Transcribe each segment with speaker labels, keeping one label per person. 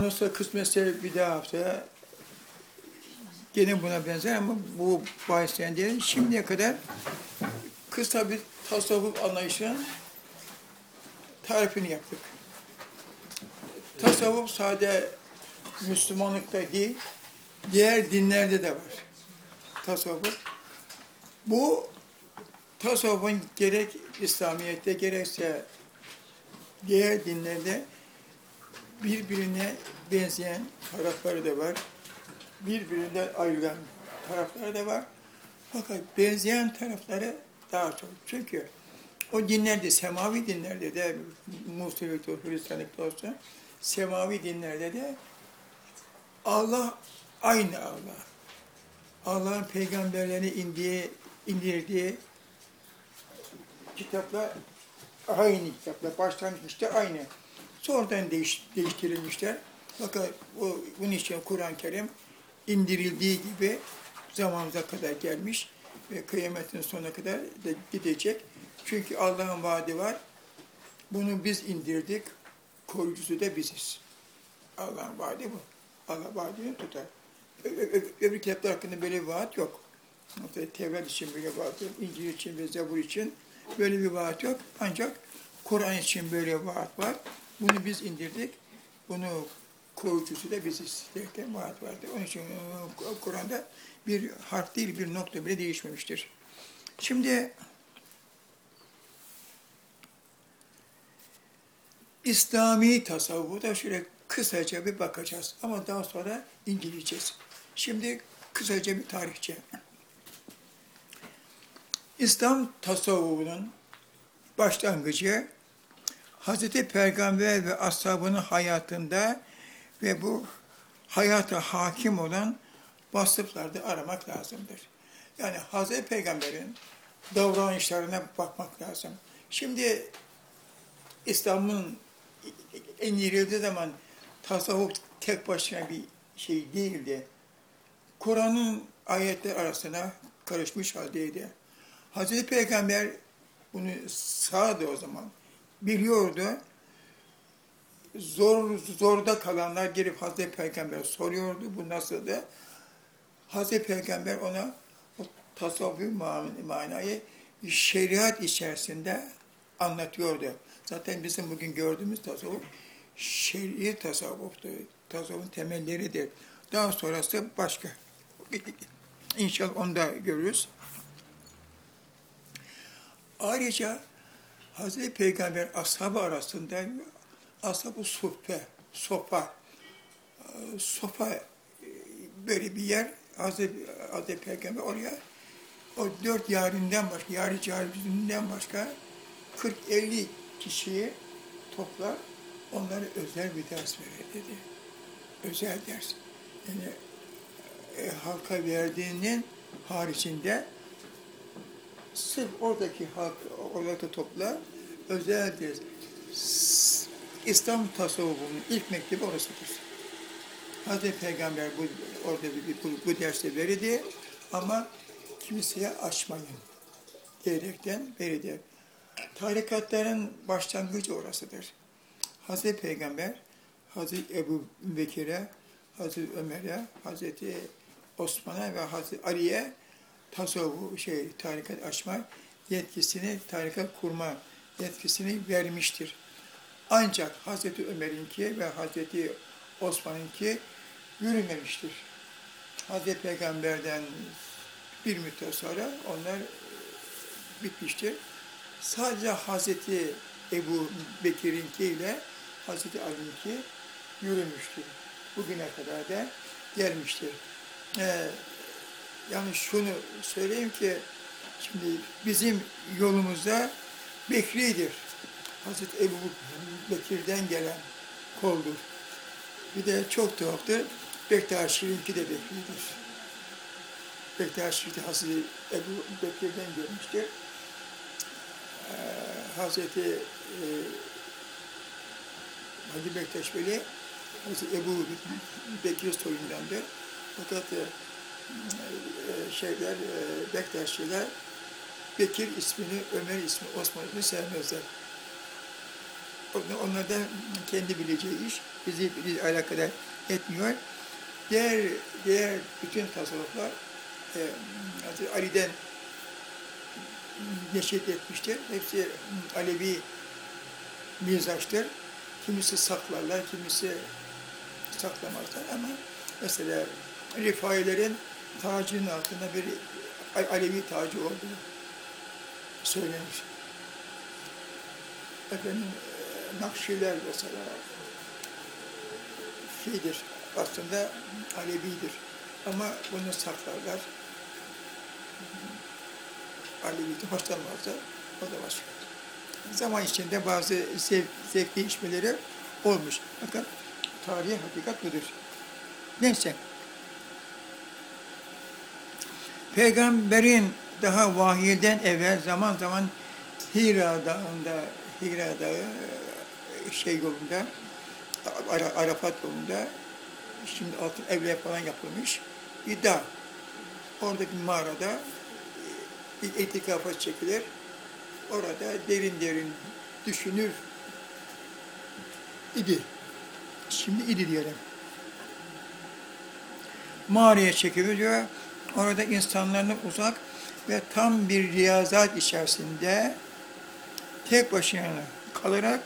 Speaker 1: Ondan sonra kısmetse bir daha haftaya gene buna benzer ama bu bahisten değil. Şimdiye kadar kısa bir tasavvuf anlayışının tarifini yaptık. Tasavvuf sade Müslümanlıkta değil, diğer dinlerde de var. Tasavvuf. Bu tasavvufun gerek İslamiyet'te gerekse diğer dinlerde birbirine benzeyen tarafları da var. Birbirinden ayrılan tarafları da var. Fakat benzeyen tarafları daha çok. Çünkü o dinlerde, semavi dinlerde de, Musevilikte, Hristiyanlıkta olsun, semavi dinlerde de Allah aynı Allah. Allah'ın peygamberlerine indiği, indirdiği kitaplar aynı kitaplar. Başlangıçta aynı. Sonradan değiş, değiştirilmişler. Fakat o, bunun için Kur'an-ı Kerim indirildiği gibi zamanımıza kadar gelmiş ve kıyametin sonuna kadar da gidecek. Çünkü Allah'ın vaadi var. Bunu biz indirdik, koruyucusu da biziz. Allah'ın vaadi bu. Allah vaadini tutar. Öbür kitaplar hakkında böyle bir vaat yok. Mesela Tevrat için böyle vaat yok, İncil için ve Zabur için böyle bir vaat yok. Ancak Kur'an için böyle vaat var. Bunu biz indirdik. Bunu koruyucusu da biziz derken vaat vardı. Onun için e, Kur'an'da bir harf değil, bir nokta bile değişmemiştir. Şimdi İslami tasavvufu da şöyle kısaca bir bakacağız. Ama daha sonra inceleyeceğiz. Şimdi kısaca bir tarihçe. İslam tasavvufunun başlangıcı Hazreti Peygamber ve ashabının hayatında ve bu hayata hakim olan vasıflarda aramak lazımdır. Yani Hazreti Peygamber'in davranışlarına bakmak lazım. Şimdi İslam'ın en irildiği zaman tasavvuf tek başına bir şey değildi. Kur'an'ın ayetler arasına karışmış haldeydi. Hazreti Peygamber bunu sağdı o zaman. Biliyordu. Zor, zorda kalanlar gelip Hazreti Peygamber soruyordu. Bu nasıldı? Hazreti Peygamber ona o tasavvufi man- manayı şeriat içerisinde anlatıyordu. Zaten bizim bugün gördüğümüz tasavvuf şer'i tasavvuftu. Tasavvufun temelleridir. Daha sonrası başka. İnşallah onu da görürüz. Ayrıca Hazreti Peygamber ashabı arasında ashab-ı suhbe, sopa, e, sopa e, böyle bir yer Hazreti, Hazreti Peygamber oraya o dört yarinden başka, yari caribinden başka 40-50 kişiyi toplar, onlara özel bir ders verir dedi. Özel ders. Yani e, halka verdiğinin haricinde sırf oradaki halk, orada topla özel ders. S- İslam tasavvufunun ilk mektebi orasıdır. Hazreti Peygamber bu, orada bir, bu, bu dersi verdi ama kimseye açmayın diyerekten verdi. Tarikatların başlangıcı orasıdır. Hazreti Peygamber, Hazreti Ebu Bekir'e, Hazreti Ömer'e, Hazreti Osman'a ve Hazreti Ali'ye tasavvuf şey tarikat açma yetkisini, tarikat kurma yetkisini vermiştir. Ancak Hazreti Ömer'inki ve Hazreti Osman'ınki yürümemiştir. Hazreti Peygamber'den bir müddet sonra onlar bitmiştir. Sadece Hazreti Ebu Bekir'inki ile Hazreti Ali'ninki yürümüştür. Bugüne kadar da gelmiştir. Ee, yani şunu söyleyeyim ki şimdi bizim yolumuzda Bekri'dir. Hazreti Ebu Bekir'den gelen koldur. Bir de çok tuhaftır. Bektaşi'ninki de Bekri'dir. Bektaşi de Hazreti Ebu Bekir'den gelmiştir. Ee, Hazreti e, Hacı Bektaş Veli Hazreti Ebu Bekir soyundandır. Fakat e, şeyler, e, Bektaşçılar Bekir ismini, Ömer ismi, Osman ismini sevmezler. onlar- onlar da kendi bileceği iş. Bizi, bizi alakadar etmiyor. Diğer, diğer bütün tasavvuflar e, Ali'den neşet etmiştir. Hepsi Alevi mizaçtır. Kimisi saklarlar, kimisi saklamazlar ama mesela Rifailerin tacının altında bir Alevi tacı olduğu söylenmiş. Efendim, e, Nakşiler mesela şeydir, aslında Alevidir. Ama bunu saklarlar. Alevi'de hoşlanmazlar, o da başka. Zaman içinde bazı zevk, zevk değişmeleri olmuş. Fakat tarihi hakikat budur. Neyse. Peygamberin daha vahiyden evvel zaman zaman Hira Dağı'nda, Hira Dağı e, şey yolunda, Ara- Arafat yolunda, şimdi altın evler falan yapılmış bir dağ. Oradaki mağarada e, itikafa çekilir. Orada derin derin düşünür idi. Şimdi idi diyelim. Mağaraya çekiliyor. Orada insanlardan uzak ve tam bir riyazat içerisinde tek başına kalarak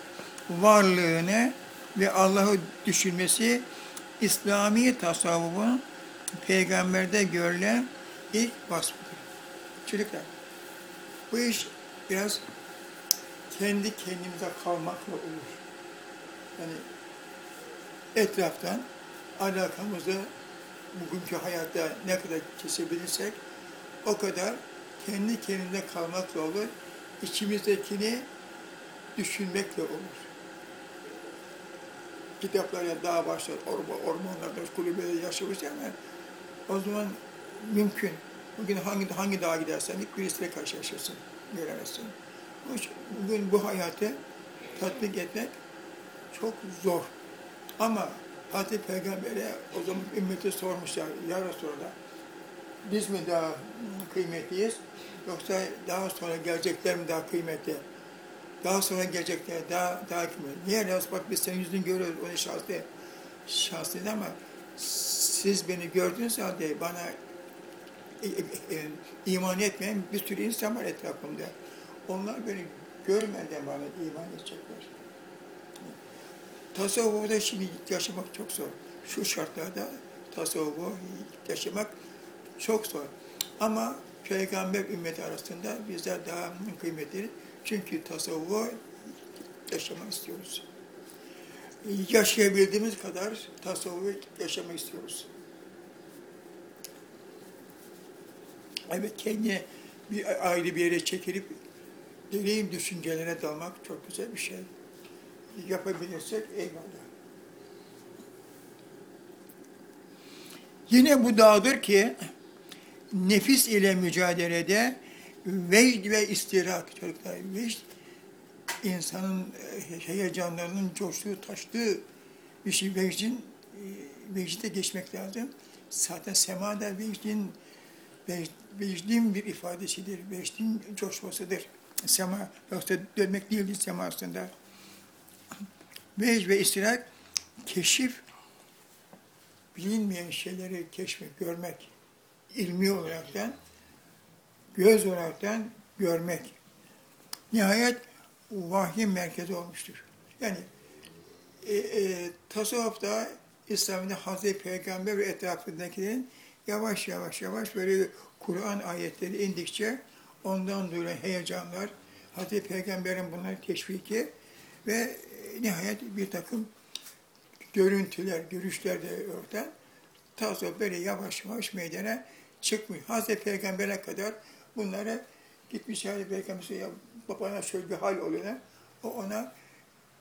Speaker 1: varlığını ve Allah'ı düşünmesi İslami tasavvufun peygamberde görülen ilk vasfıdır. Çocuklar, bu iş biraz kendi kendimize kalmakla olur. Yani etraftan alakamızı bugünkü hayatta ne kadar kesebilirsek o kadar kendi kendine kalmakla olur. İçimizdekini düşünmekle olur. Kitaplara daha başlar, orma, ormanlarda, kulübede yaşamış ama o zaman mümkün. Bugün hangi hangi dağa gidersen ilk birisiyle karşılaşırsın, göremezsin. Bugün bu hayatı tatbik etmek çok zor. Ama Hazreti Peygamber'e o zaman ümmeti sormuşlar, ya Resulallah, biz mi daha kıymetliyiz, yoksa daha sonra gelecekler mi daha kıymetli? Daha sonra gelecekler daha, daha kıymetli. Niye Resul bak biz senin yüzünü görüyoruz, onun şahsı, şahsıydı ama siz beni gördüğünüz halde bana e, e, e, iman etmeyen bir sürü insan var etrafımda. Onlar beni görmeden bana iman edecekler. Tasavvufu şimdi yaşamak çok zor. Şu şartlarda tasavvufu yaşamak çok zor. Ama peygamber ümmeti arasında bizler daha kıymetliyiz. Çünkü tasavvufu yaşamak istiyoruz. Yaşayabildiğimiz kadar tasavvufu yaşamak istiyoruz. Evet, kendi bir ayrı bir yere çekilip derin düşüncelere dalmak çok güzel bir şey. Yapabilirsek eyvallah. Yine bu dağdır ki nefis ile mücadelede vecd ve istirak çocuklar vecd insanın heyecanlarının coştuğu, taştığı bir şey vecdin vecde geçmek lazım. Zaten sema da vecdin vecd, vecdin bir ifadesidir. Vecdin coşmasıdır. Sema yoksa dönmek değildir sema Vecd ve istirak keşif bilinmeyen şeyleri keşfet, görmek. ilmi olaraktan, göz olaraktan görmek. Nihayet vahyin merkezi olmuştur. Yani e, e, tasavvufta, İslam'da Hazreti Peygamber ve etrafındakilerin yavaş yavaş yavaş böyle Kur'an ayetleri indikçe ondan dolayı heyecanlar, Hazreti Peygamber'in bunları teşviki ve e, nihayet bir takım görüntüler, görüşler de oradan tasavvuf böyle yavaş yavaş meydana çıkmış. Hazreti Peygamber'e kadar bunları gitmiş Hazreti Peygamber'e ya babana şöyle bir hal oluyor. O ona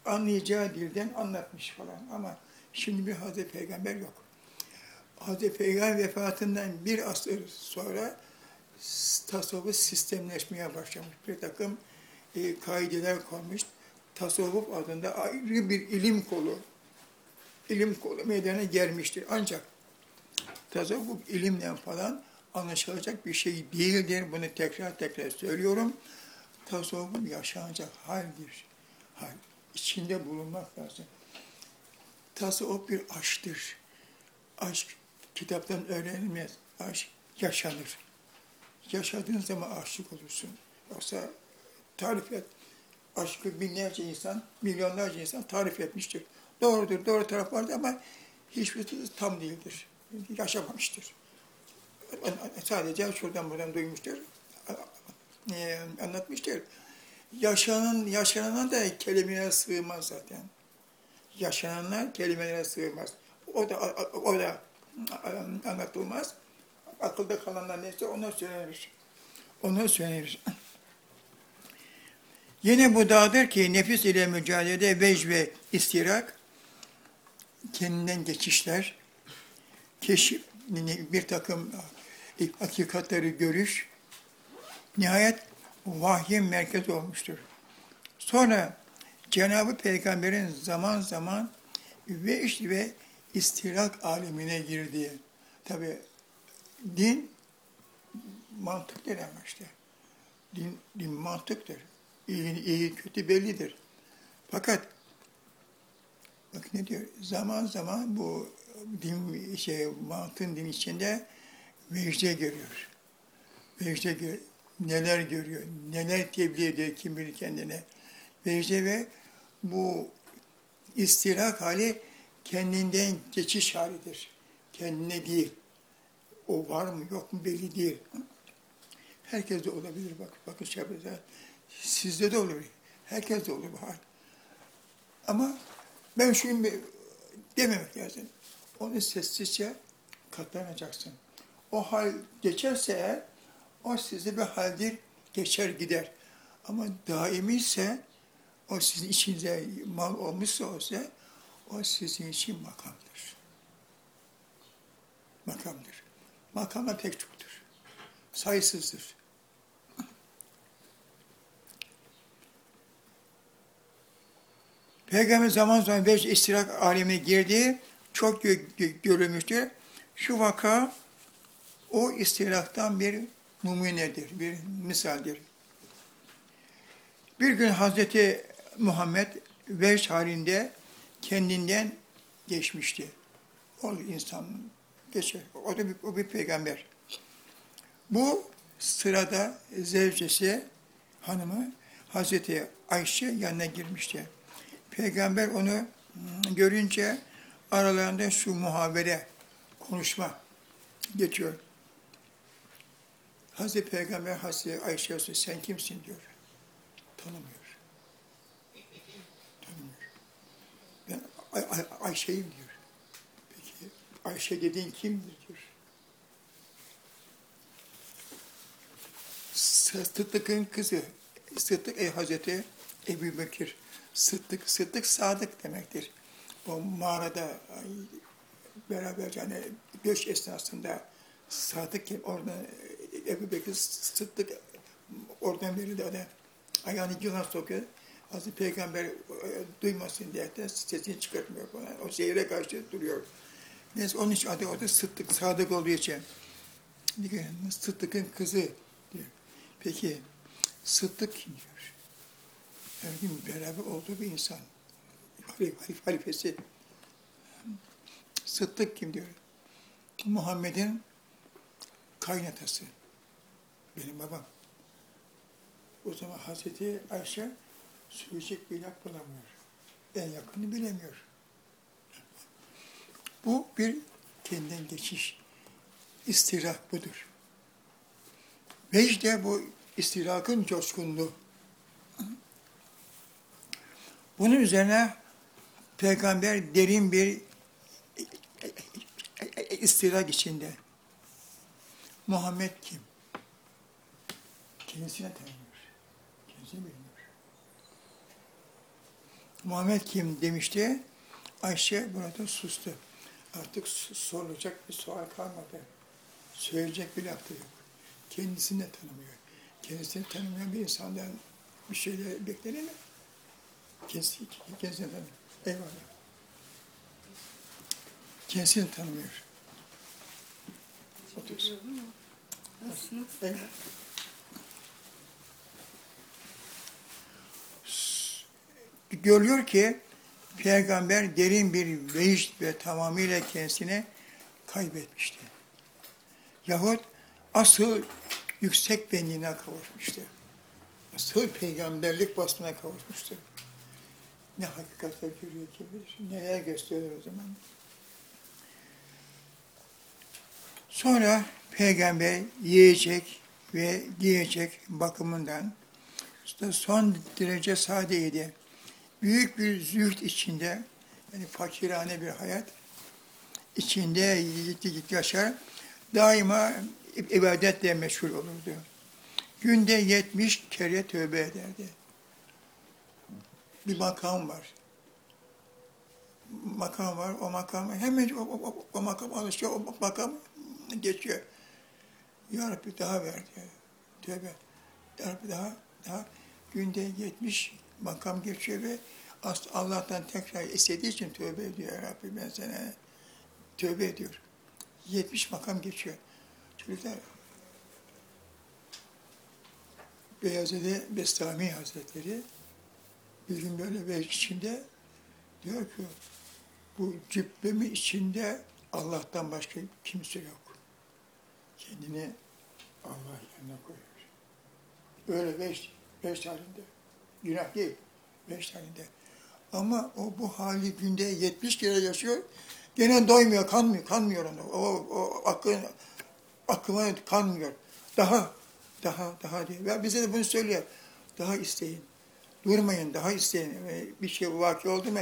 Speaker 1: anlayacağı dilden anlatmış falan. Ama şimdi bir Hazreti Peygamber yok. Hazreti Peygamber vefatından bir asır sonra tasavvuf sistemleşmeye başlamış. Bir takım e, kaideler konmuş. Tasavvuf adında ayrı bir ilim kolu, ilim kolu meydana gelmiştir. Ancak tasavvuf ilimden falan anlaşılacak bir şey değildir. Bunu tekrar tekrar söylüyorum. Tasavvuf yaşanacak haldir. Hal. içinde bulunmak lazım. Tasavvuf bir aşktır. Aşk kitaptan öğrenilmez. Aşk yaşanır. Yaşadığın zaman aşık olursun. Yoksa tarif et. Aşkı binlerce insan, milyonlarca insan tarif etmiştir. Doğrudur, doğru taraf vardır ama hiçbirisi tam değildir. Yaşamamıştır. Sadece şuradan buradan duymuştur, e, anlatmıştır. Yaşanan, yaşanan da kelimelere sığmaz zaten. Yaşananlar kelimelere sığmaz. O da, o da anlatılmaz. Akılda kalanlar neyse ona söylenir. Ona söylenir. Yine bu dağdır ki nefis ile mücadelede vecd ve istirak, kendinden geçişler, keşif, bir takım hakikatleri görüş, nihayet vahyin merkez olmuştur. Sonra Cenab-ı Peygamber'in zaman zaman ve ve istirak alemine girdiği, tabi din mantıktır ama işte. Din, din mantıktır. İyi, iyi kötü bellidir. Fakat bak ne diyor? Zaman zaman bu din şey mantığın din içinde vecde görüyor. Vecde gör, neler görüyor, neler tebliğ ediyor kim bilir kendine. Vecde ve bu istirak hali kendinden geçiş halidir. Kendine değil. O var mı yok mu belli değil. Herkes de olabilir bak. Bakın şey yapacağız. Sizde de olur. Herkes de olur bu hal. Ama ben şunu dememek lazım. Onu sessizce katlanacaksın. O hal geçerse eğer, o sizi bir haldir, geçer gider. Ama daimi ise, o sizin içinize mal olmuşsa olsa, o sizin için makamdır. Makamdır. Makama pek çoktur. Sayısızdır. Peygamber zaman zaman beş istirak alemine girdiği çok görülmüştür. Şu vaka o istiraktan bir numunedir, bir misaldir. Bir gün Hazreti Muhammed veş halinde kendinden geçmişti. O insan geçer. O da bir, o bir peygamber. Bu sırada zevcesi hanımı Hazreti Ayşe yanına girmişti. Peygamber onu görünce aralarında şu muhabere, konuşma geçiyor. Hazreti Peygamber Hazreti Ayşe'ye sen kimsin diyor. Tanımıyor. Tanımıyor. Ben Ay Ay Ayşe'yim diyor. Peki Ayşe dediğin kimdir diyor. Sıddık'ın kızı. Sıddık ey Hazreti Ebu Bekir. Sıddık, Sıddık sadık demektir. O mağarada beraber yani göç esnasında sadık orada Ebu Bekir Sıddık oradan beri de ona ayağını yılan sokuyor. Hazreti Peygamber e, duymasın diye de sesini çıkartmıyor falan. O şehire karşı duruyor. Neyse onun için adı orada Sıddık, sadık olduğu için. Sıddık'ın kızı diyor. Peki Sıddık kim diyor? Gün beraber olduğu bir insan. Halif, halifesi. Sıddık kim diyor? Muhammed'in kaynatası. Benim babam. O zaman Hazreti Ayşe söyleyecek bir laf bulamıyor. En yakını bilemiyor. Bu bir kendinden geçiş. İstirak budur. Vecde bu istirakın coşkunluğu. Bunun üzerine Peygamber derin bir istirak içinde. Muhammed kim? Kendisine tanımıyor. Kendisini bilmiyor. Muhammed kim demişti. Ayşe burada sustu. Artık sorulacak bir sual kalmadı. Söyleyecek bir laf da yok. Kendisini de tanımıyor. Kendisini tanımayan bir insandan bir şeyler beklenir mi? Kendisi, kendisini tanımıyor. Eyvallah. Kendisini tanımıyor. Otursun. Eyvallah. görüyor ki peygamber derin bir vecd ve tamamıyla kendisini kaybetmişti. Yahut asıl yüksek benliğine kavuşmuştu. Asıl peygamberlik vasfına kavuşmuştu. Ne hakikatler görüyor ki bilir, neler gösteriyor o zaman. Sonra peygamber yiyecek ve giyecek bakımından işte son derece sadeydi. Büyük bir zühd içinde, yani fakirane bir hayat içinde yaşar. Daima ibadetle meşgul olurdu. Günde 70 kere tövbe ederdi. Bir makam var. Makam var, o makam hemen o, o, o, makam alışıyor, o makam geçiyor. Ya Rabbi daha ver diyor. Tövbe. Ya Rabbi daha, daha günde 70 makam geçiyor ve Allah'tan tekrar istediği için tövbe ediyor. Ya Rabbi ben sana tövbe ediyor. 70 makam geçiyor. Çocuklar Beyazıde Bestami Hazretleri bir böyle bir içinde diyor ki bu cübbemi içinde Allah'tan başka kimse yok. Kendini Allah yerine koyuyor. Öyle beş, beş halinde. Günah değil, beş halinde. Ama o bu hali günde 70 kere yaşıyor. Gene doymuyor, kanmıyor, kanmıyor onu. O, o akıl, aklıma kanmıyor. Daha, daha, daha diye. Ve bize de bunu söylüyor. Daha isteyin. Durmayın, daha isteyin. Bir şey vaki oldu mu?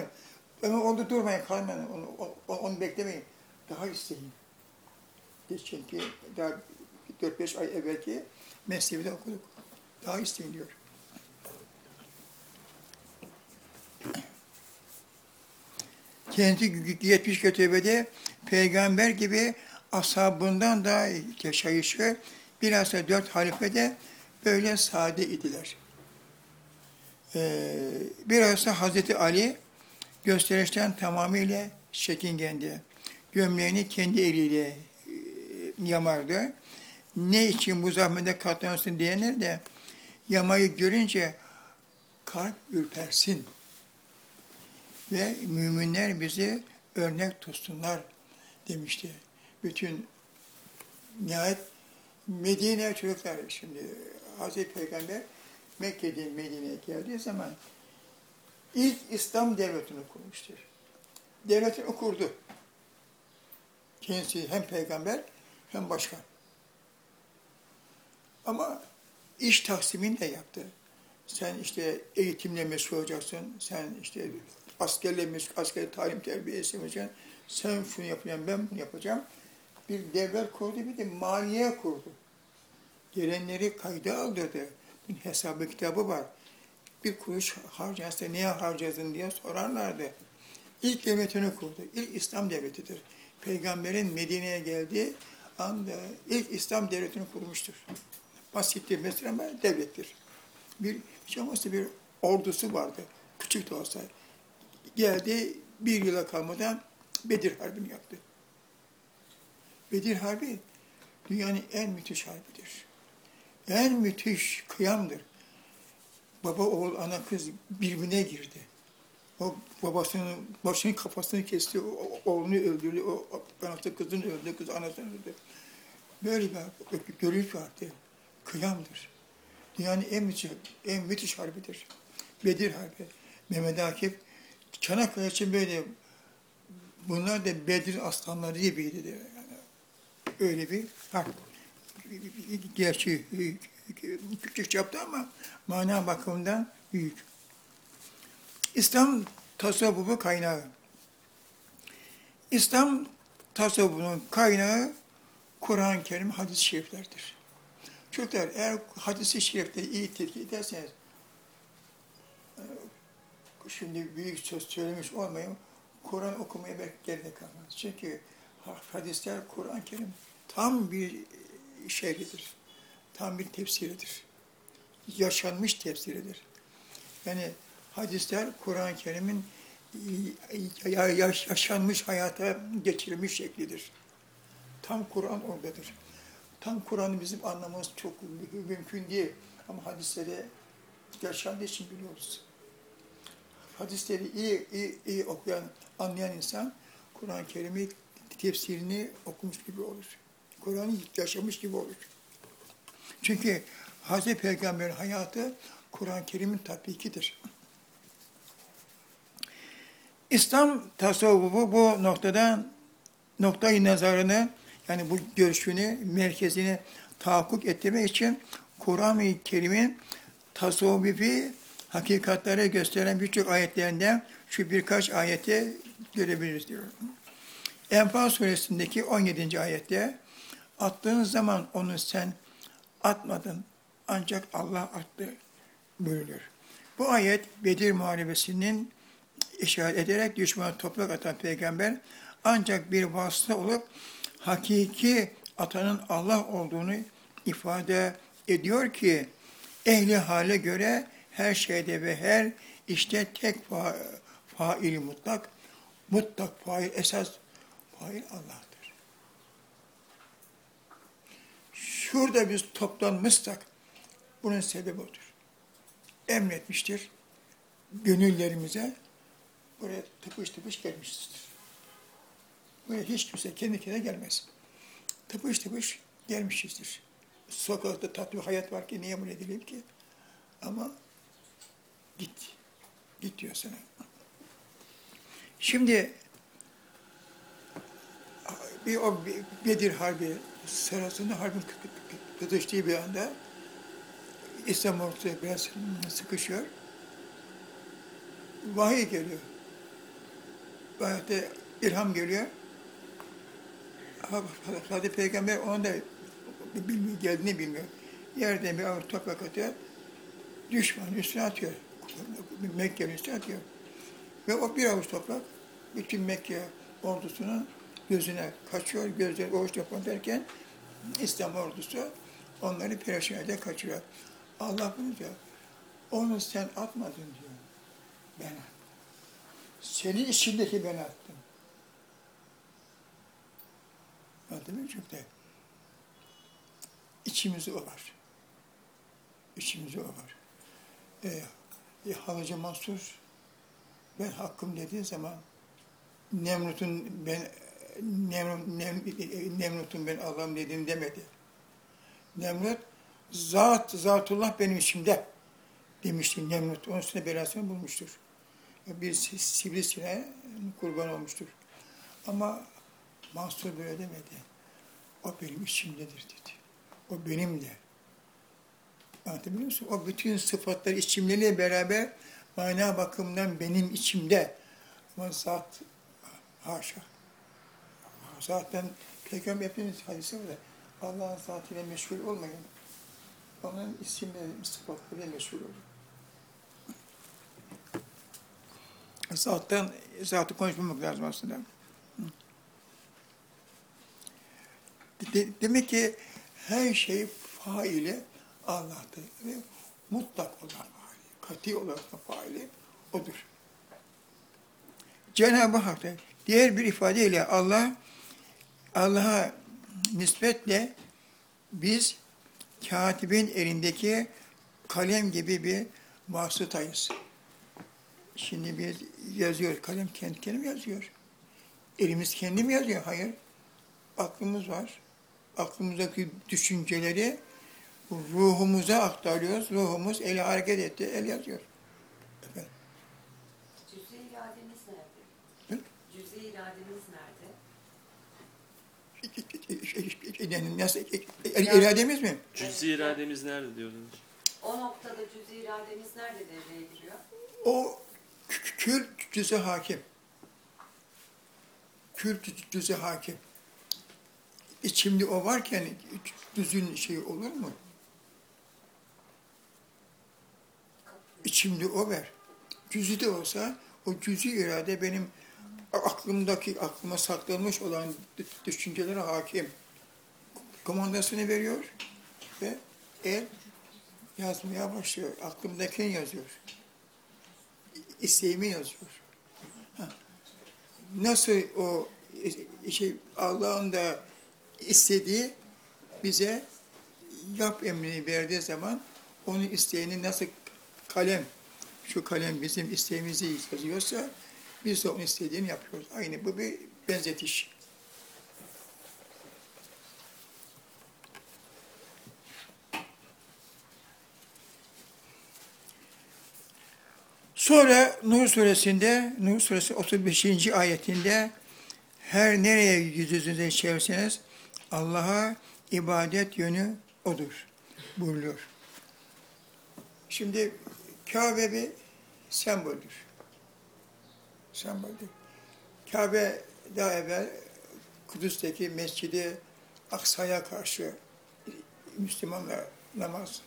Speaker 1: Ama oldu durmayın, kalmayın. Onu, onu, beklemeyin. Daha isteyin. Çünkü daha 4-5 ay evvelki mesleği okuduk. Daha isteyin diyor. Kendisi 70 kötübede peygamber gibi ashabından da yaşayışı bilhassa dört halifede böyle sade idiler. Ee, bilhassa Hazreti Ali gösterişten tamamıyla çekingendi. Gömleğini kendi eliyle e, yamardı. Ne için bu zahmete katlanırsın diyenler de yamayı görünce kalp ürpersin ve müminler bizi örnek tutsunlar demişti. Bütün nihayet Medine çocuklar şimdi Hazreti Peygamber Mekke'den Medine'ye geldiği zaman ilk İslam devletini kurmuştur. Devletini kurdu. Kendisi hem peygamber hem başkan. Ama iş taksimini de yaptı. Sen işte eğitimle meşgul olacaksın, sen işte askerle meşgul, asker talim terbiyesi yapacaksın, sen şunu yapacaksın, ben bunu yapacağım. Bir devlet kurdu, bir de maliye kurdu. Gelenleri kayda aldırdı. Hesabı kitabı var. Bir kuruş harcarsa neye harcadın diye sorarlardı. İlk devletini kurdu. İlk İslam devletidir. Peygamberin Medine'ye geldiği anda ilk İslam devletini kurmuştur. Basittir mesela ama devlettir. Bir, hiç olmazsa bir ordusu vardı. Küçük de olsa. Geldi bir yıla kalmadan Bedir Harbi'ni yaptı. Bedir Harbi dünyanın en müthiş harbidir. En müthiş kıyamdır. Baba, oğul, ana, kız birbirine girdi. O babasının başının kafasını kesti, o, oğlunu öldürdü, o anası kızını öldürdü, kız anasını öldürdü. Böyle bir görüş vardı. Kıyamdır. Dünyanın en müthiş, en müthiş harbidir. Bedir Harbi. Mehmet Akif, Çanakkale için böyle, bunlar da Bedir aslanları gibiydi. Yani öyle bir harp. Gerçi küçük yaptı ama mana bakımından büyük. İslam tasavvufu kaynağı. İslam tasavvufunun kaynağı Kur'an-ı Kerim, hadis-i şeriflerdir. Çocuklar eğer hadis-i şerifleri iyi tetkik ederseniz, şimdi büyük söz söylemiş olmayayım, Kur'an okumaya belki geride kalmaz. Çünkü hadisler Kur'an-ı Kerim tam bir şerhidir. Tam bir tefsiridir. Yaşanmış tefsiridir. Yani hadisler Kur'an-ı Kerim'in yaşanmış hayata geçirilmiş şeklidir. Tam Kur'an oradadır. Tam Kur'an'ı bizim anlamamız çok mümkün değil. Ama hadisleri yaşandığı için biliyoruz. hadisleri iyi, iyi, iyi okuyan, anlayan insan Kur'an-ı Kerim'i tefsirini okumuş gibi olur. Kur'an'ı yaşamış gibi olur. Çünkü Hazreti Peygamber'in hayatı Kur'an-ı Kerim'in tatbikidir. İslam tasavvufu bu noktada noktayı nazarını yani bu görüşünü, merkezini tahakkuk ettirmek için Kur'an-ı Kerim'in tasavvufi hakikatları gösteren birçok ayetlerinden şu birkaç ayeti görebiliriz diyor. Enfal suresindeki 17. ayette attığın zaman onu sen atmadın ancak Allah attı buyurulur. Bu ayet Bedir Muharebesi'nin işaret ederek düşmana toprak atan peygamber ancak bir vasıta olup hakiki atanın Allah olduğunu ifade ediyor ki ehli hale göre her şeyde ve her işte tek fa faili mutlak, mutlak fail, esas fail Allah'tır. Şurada biz toplanmışsak bunun sebebi odur. Emretmiştir gönüllerimize buraya tıpış tıpış gelmişizdir. Buraya hiç kimse kendi kendine gelmez. Tıpış tıpış gelmişizdir. Sokakta tatlı hayat var ki niye buraya geleyim ki? Ama git. Git diyor sana. Şimdi bir o Bedir Harbi sırasında harbin kızıştığı bir anda İslam ortaya biraz sıkışıyor. Vahiy geliyor. Vahiyde ilham geliyor. Hazreti Peygamber onu da bilmiyor, geldiğini bilmiyor. Yerden bir avuç toprak atıyor, düşmanın üstüne atıyor. Mekke'nin üstüne atıyor. Ve o bir avuç toprak bütün Mekke ordusunun gözüne kaçıyor, gözleri oruç yapan derken İslam ordusu onları eder, kaçırıyor. Allah bunu diyor, onu sen atmadın diyor, ben. Senin içindeki ben attım. Anladın mı çünkü? İçimizde o var. İçimizde o var. Ee, e, Halıcı Mansur ben hakkım dediği zaman Nemrut'un ben Nemrut, Nem, Nemrut'un ben Allah'ım dediğini demedi. Nemrut zat, zatullah benim içimde demişti Nemrut. Onun üstüne belasını bulmuştur. Bir sivrisine kurban olmuştur. Ama Mansur böyle demedi. O benim içimdedir dedi. O benim de. Anlatabiliyor musun? O bütün sıfatlar içimleriyle beraber mana bakımından benim içimde. Ama zat haşa. Zaten Peygamber Efendimiz hadisi var Allah'ın zatıyla meşgul olmayın. Onun isimleri, sıfatlarıyla meşgul olun. Zattan, zatı konuşmamak lazım aslında. De, demek ki her şey faili Allah'tır. Ve mutlak olan faili, kati olarak faili odur. Cenab-ı Hak da diğer bir ifadeyle Allah Allah'a nispetle biz katibin elindeki kalem gibi bir vasıtayız. Şimdi biz yazıyor, kalem kendi kendine yazıyor. Elimiz kendi mi yazıyor? Hayır. Aklımız var. Aklımızdaki düşünceleri ruhumuza aktarıyoruz. Ruhumuz eli hareket etti, el yazıyor. Efendim.
Speaker 2: Cüz'i irademiz nerede?
Speaker 1: Hı?
Speaker 2: Cüz'i irademiz nerede?
Speaker 1: Yani nasıl, irademiz mi?
Speaker 3: Cüz'i irademiz nerede diyordunuz?
Speaker 2: O noktada cüz'i irademiz nerede devreye giriyor?
Speaker 1: O kül cüze hakim. Kül cüze hakim. İçimde o varken düzün şey olur mu? İçimde o ver. Cüzü de olsa o cüzü irade benim aklımdaki, aklıma saklanmış olan düşüncelere hakim. Komandasını veriyor ve el yazmaya başlıyor. Aklımdakini yazıyor. İsteğimi yazıyor. Ha. Nasıl o şey Allah'ın da istediği bize yap emrini verdiği zaman onun isteğini nasıl kalem şu kalem bizim isteğimizi yazıyorsa biz de onun istediğini yapıyoruz. Aynı bu bir benzetiş. Sonra Nur suresinde, Nur suresi 35. ayetinde her nereye yüzünüzü çevirseniz Allah'a ibadet yönü odur buyuruyor. Şimdi Kabe bir semboldür. Semboldür. Kabe daha evvel Kudüs'teki Mescid-i Aksa'ya karşı Müslümanlar namaz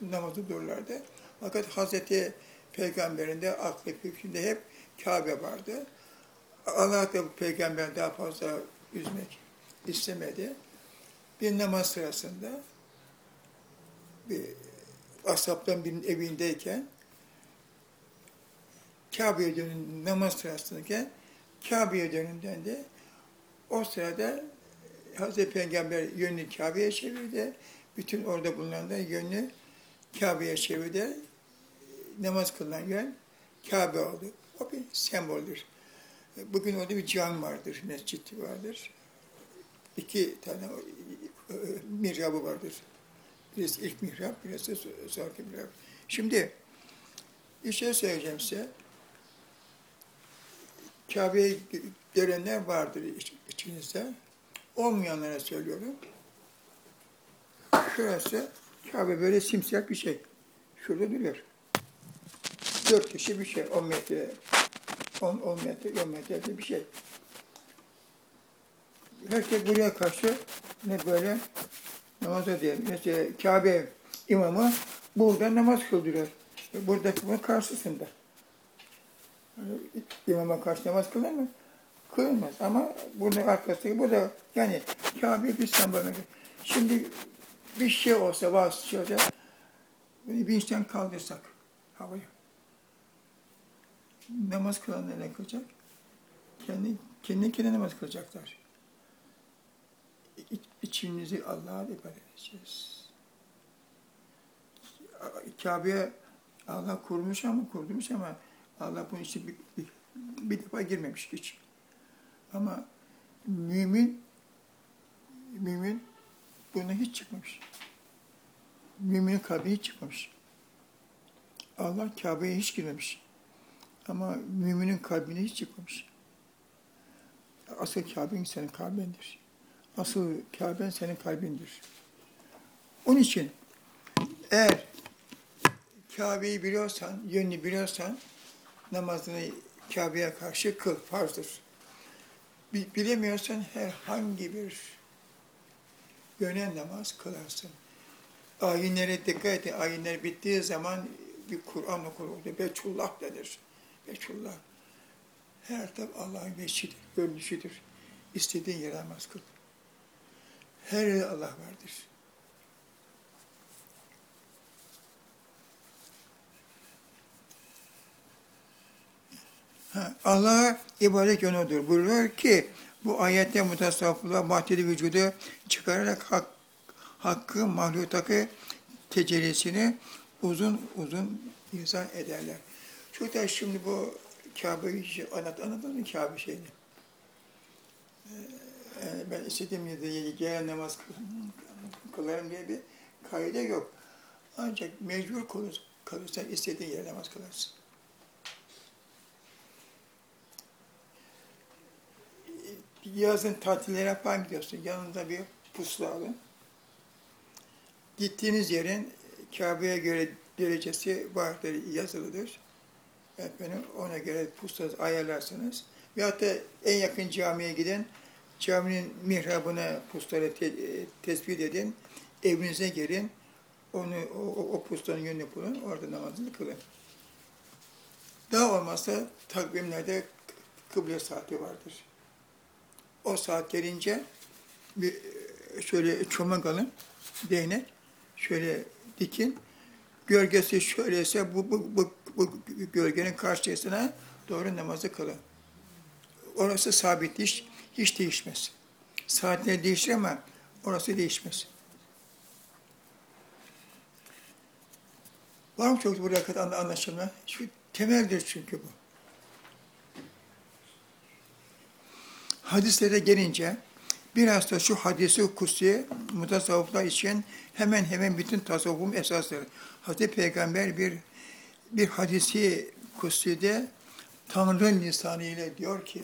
Speaker 1: namazı dururlardı. Fakat Hazreti Peygamber'in de aklı fikrinde hep Kabe vardı. Allah da bu peygamber daha fazla üzmek istemedi. Bir namaz sırasında bir ashabtan birinin evindeyken Kabe'ye dönün namaz sırasındayken Kabe'ye dönün dendi. O sırada Hazreti Peygamber yönünü Kabe'ye çevirdi. Bütün orada bulunanlar yönünü Kabe'ye çevirdi. Namaz kılınan yön Kabe oldu. O bir semboldür. Bugün orada bir cami vardır, mescit vardır. İki tane e, mihrabı vardır. Birisi ilk mihrap, birisi sonraki mihrap. Şimdi bir şey söyleyeceğim size. Kabe'yi görenler vardır iç- içinizde. Olmayanlara söylüyorum. Şurası Kabe böyle simsiyah bir şey. Şurada duruyor. Dört kişi bir şey, 10 metre 10, 10 metre, 10 metre bir şey. Herkes buraya karşı ne böyle namaza diye. Mesela Kabe imamı burada namaz kıldırıyor. Buradaki bunun karşısında. İmama karşı namaz kılır mı? Kılmaz ama bunun arkasındaki bu da yani Kabe bir sembolü. Şimdi bir şey olsa bazı şey olsa bunu bilinçten kaldırsak havaya namaz kılanlar ne kılacak? Kendi, kendi kendine namaz kılacaklar. İ- İçimizi Allah'a ibadet edeceğiz. Kabe'ye Allah kurmuş ama kurdurmuş ama Allah bunun için bir, bir, bir defa girmemiş hiç. Ama mümin mümin buna hiç çıkmamış. Müminin kalbi hiç çıkmamış. Allah Kabe'ye hiç girmemiş. Ama müminin kalbine hiç çıkmamış. Asıl Kabe'nin senin kalbindir. Asıl Kabe'n senin kalbindir. Onun için eğer Kabe'yi biliyorsan, yönünü biliyorsan namazını Kabe'ye karşı kıl, farzdır. Bi- Bilemiyorsan herhangi bir yöne namaz kılarsın. Ayinlere dikkat edin. Ayinler bittiği zaman bir Kur'an okur. Beçullah denir. Beçullah. Her taraf Allah'ın veçidir, görünüşüdür. İstediğin yere namaz kıl. Her yerde Allah vardır. Ha, Allah'a ibadet yönüdür. Buyuruyor ki bu ayette mutasavvıflar maddeli vücudu çıkararak hak, hakkı, mahlutaki tecellisini uzun uzun izah ederler. Çocuklar şimdi bu Kabe'yi anlat, anladın mı Kabe şeyini? Ee, ben istediğim yerde gelen namaz kıl- kılarım diye bir kaide yok. Ancak mecbur kalır, kalırsan istediğin yere namaz kılarsın. Yazın tatillere falan gidiyorsun. Yanında bir pusula alın. Gittiğiniz yerin Kabe'ye göre derecesi vardır, yazılıdır. Efendim ona göre pusula ayarlarsınız. Veyahut da en yakın camiye giden caminin mihrabına pusuları te- e, tespit edin. Evinize gelin. Onu, o, o, o pusulanın yönünü bulun. Orada namazını kılın. Daha olmazsa takvimlerde kıble saati vardır. O saat gelince bir e, şöyle çomak alın, değnek, şöyle dikin. Gölgesi şöyleyse bu, bu, bu, bu gölgenin karşısına doğru namazı kılın. Orası sabit hiç, hiç değişmez. Saatler değişir ama orası değişmez. Var mı çok buraya kadar anla- anlaşılma? Şu temeldir çünkü bu. Hadislere gelince biraz da şu hadisi kutsi mutasavvıflar için hemen hemen bütün tasavvufun esasları. Hazreti Peygamber bir bir hadisi kutside Tanrı'nın lisanı ile diyor ki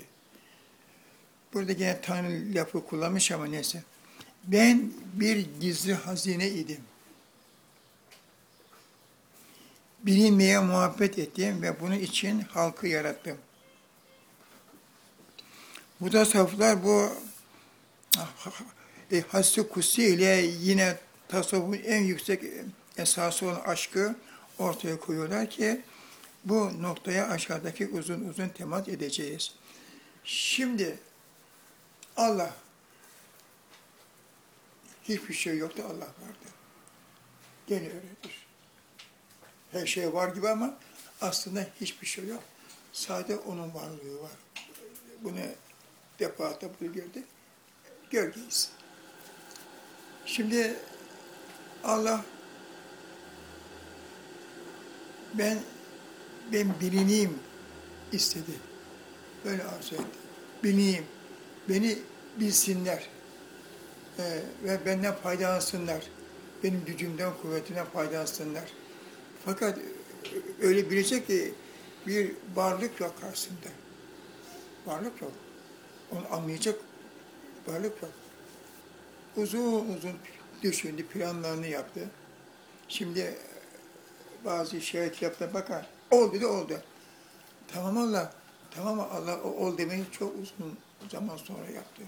Speaker 1: burada yine Tanrı lafı kullanmış ama neyse. Ben bir gizli hazine idim. Bilinmeye muhabbet ettim ve bunun için halkı yarattım. Bu da saflar bu e, Hadis-i Kutsi ile yine tasavvufun en yüksek esası olan aşkı ortaya koyuyorlar ki bu noktaya aşağıdaki uzun uzun temas edeceğiz. Şimdi Allah hiçbir şey yoktu Allah vardı. Gene öyledir. Her şey var gibi ama aslında hiçbir şey yok. Sadece onun varlığı var. Bunu defaatle bunu gördük. Göreceğiz. Şimdi Allah ben ben bilineyim istedi. Böyle arzu etti. Bilineyim. Beni bilsinler. Ee, ve benden faydalansınlar. Benim gücümden, kuvvetimden faydalansınlar. Fakat öyle bilecek ki bir varlık yok karşısında. Varlık yok. Onu anlayacak varlık yok. Uzun uzun düşündü, planlarını yaptı. Şimdi bazı şahit yaptı bakar. Oldu da oldu. Tamam Allah, tamam Allah o ol demeyi çok uzun zaman sonra yaptı.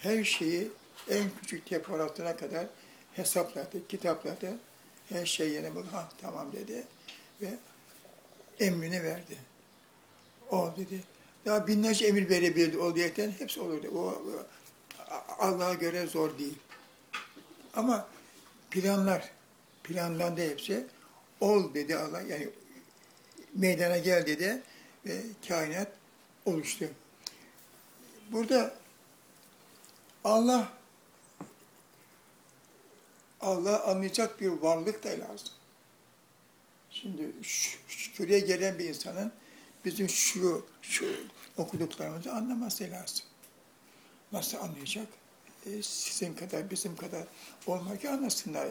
Speaker 1: Her şeyi en küçük teferruatına kadar hesapladı, kitapladı. Her şey yerine bak, ha tamam dedi ve emrini verdi. Ol dedi. Daha binlerce emir verebilirdi ol diyerekten hepsi olurdu. O Allah'a göre zor değil. Ama planlar, planlandı hepsi. Ol dedi Allah, yani meydana gel dedi ve kainat oluştu. Burada Allah Allah anlayacak bir varlık da lazım. Şimdi şu, şuraya gelen bir insanın bizim şu, şu okuduklarımızı anlaması lazım. Nasıl anlayacak? E, sizin kadar, bizim kadar olmak ki anlasınlar.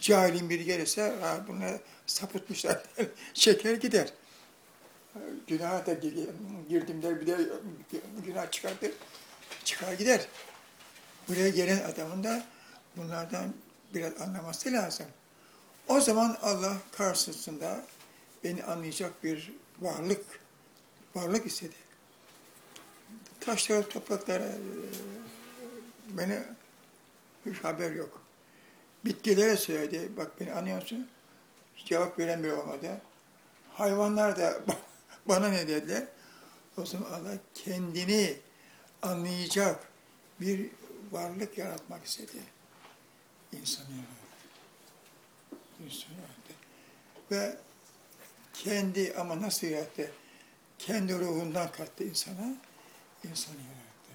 Speaker 1: Cahilin biri gelirse, buna sapıtmışlar, şeker gider. Günaha da girdim der, bir de günah çıkartır, çıkar gider. Buraya gelen adamın da bunlardan biraz anlaması lazım. O zaman Allah karşısında beni anlayacak bir varlık, varlık istedi. Taşlara, topraklara e, beni hiç haber yok. Bitkilere söyledi, bak beni anlıyorsun. Cevap veren biri olmadı. Hayvanlar da bana ne dediler? O zaman Allah kendini anlayacak bir varlık yaratmak istedi. İnsanı yarattı. İnsanı yarattı. Ve kendi ama nasıl yarattı? Kendi ruhundan kattı insana, insanı yarattı.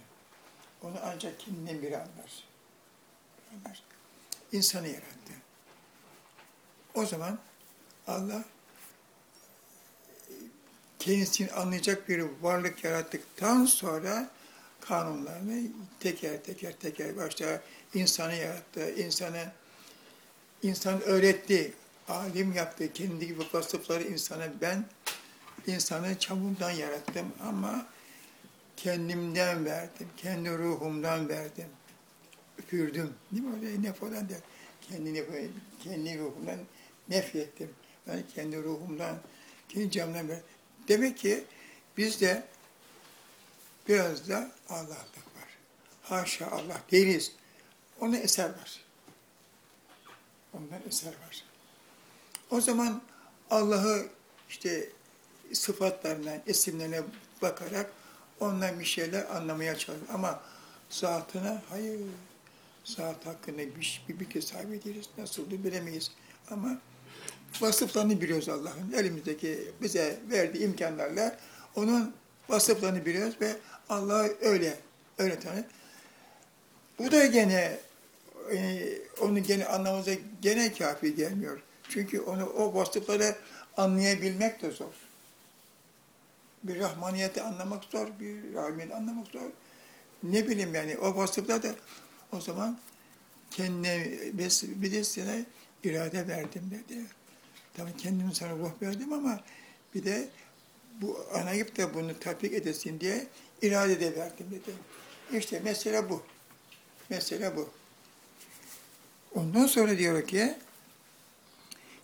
Speaker 1: Onu ancak kendinden biri anlar. Anlar. İnsanı yarattı. O zaman Allah kendisini anlayacak bir varlık yarattıktan sonra kanunlarını teker teker teker başta insanı yarattı, insanı insan öğretti, alim yaptı, kendi gibi vasıfları insana ben insanı çamurdan yarattım ama kendimden verdim, kendi ruhumdan verdim. Üfürdüm. Değil mi? Öyle nef olan der. Kendini, kendi ruhumdan nefrettim. Yani kendi ruhumdan, kendi canımdan verdim. Demek ki bizde biraz da Allah'lık var. Haşa Allah değiliz. Onun eser var. Ondan eser var. O zaman Allah'ı işte sıfatlarından, isimlerine bakarak ondan bir şeyler anlamaya çalışıyor. Ama zatına hayır. Zat hakkında bir, bir bilgi sahibi değiliz. Nasıldı bilemeyiz. Ama vasıflarını biliyoruz Allah'ın. Elimizdeki bize verdiği imkanlarla onun vasıflarını biliyoruz ve Allah öyle, öyle tanır. Bu da gene e, onu gene anlamamıza gene kafi gelmiyor. Çünkü onu o vasıfları anlayabilmek de zor. Bir rahmaniyeti anlamak zor, bir rahmiyeti anlamak zor. Ne bileyim yani o vasıflar da o zaman kendine bir de sana irade verdim dedi. Tabii kendim sana ruh verdim ama bir de bu anayıp da bunu tatbik edesin diye irade de verdim dedi. İşte mesele bu. Mesele bu. Ondan sonra diyor ki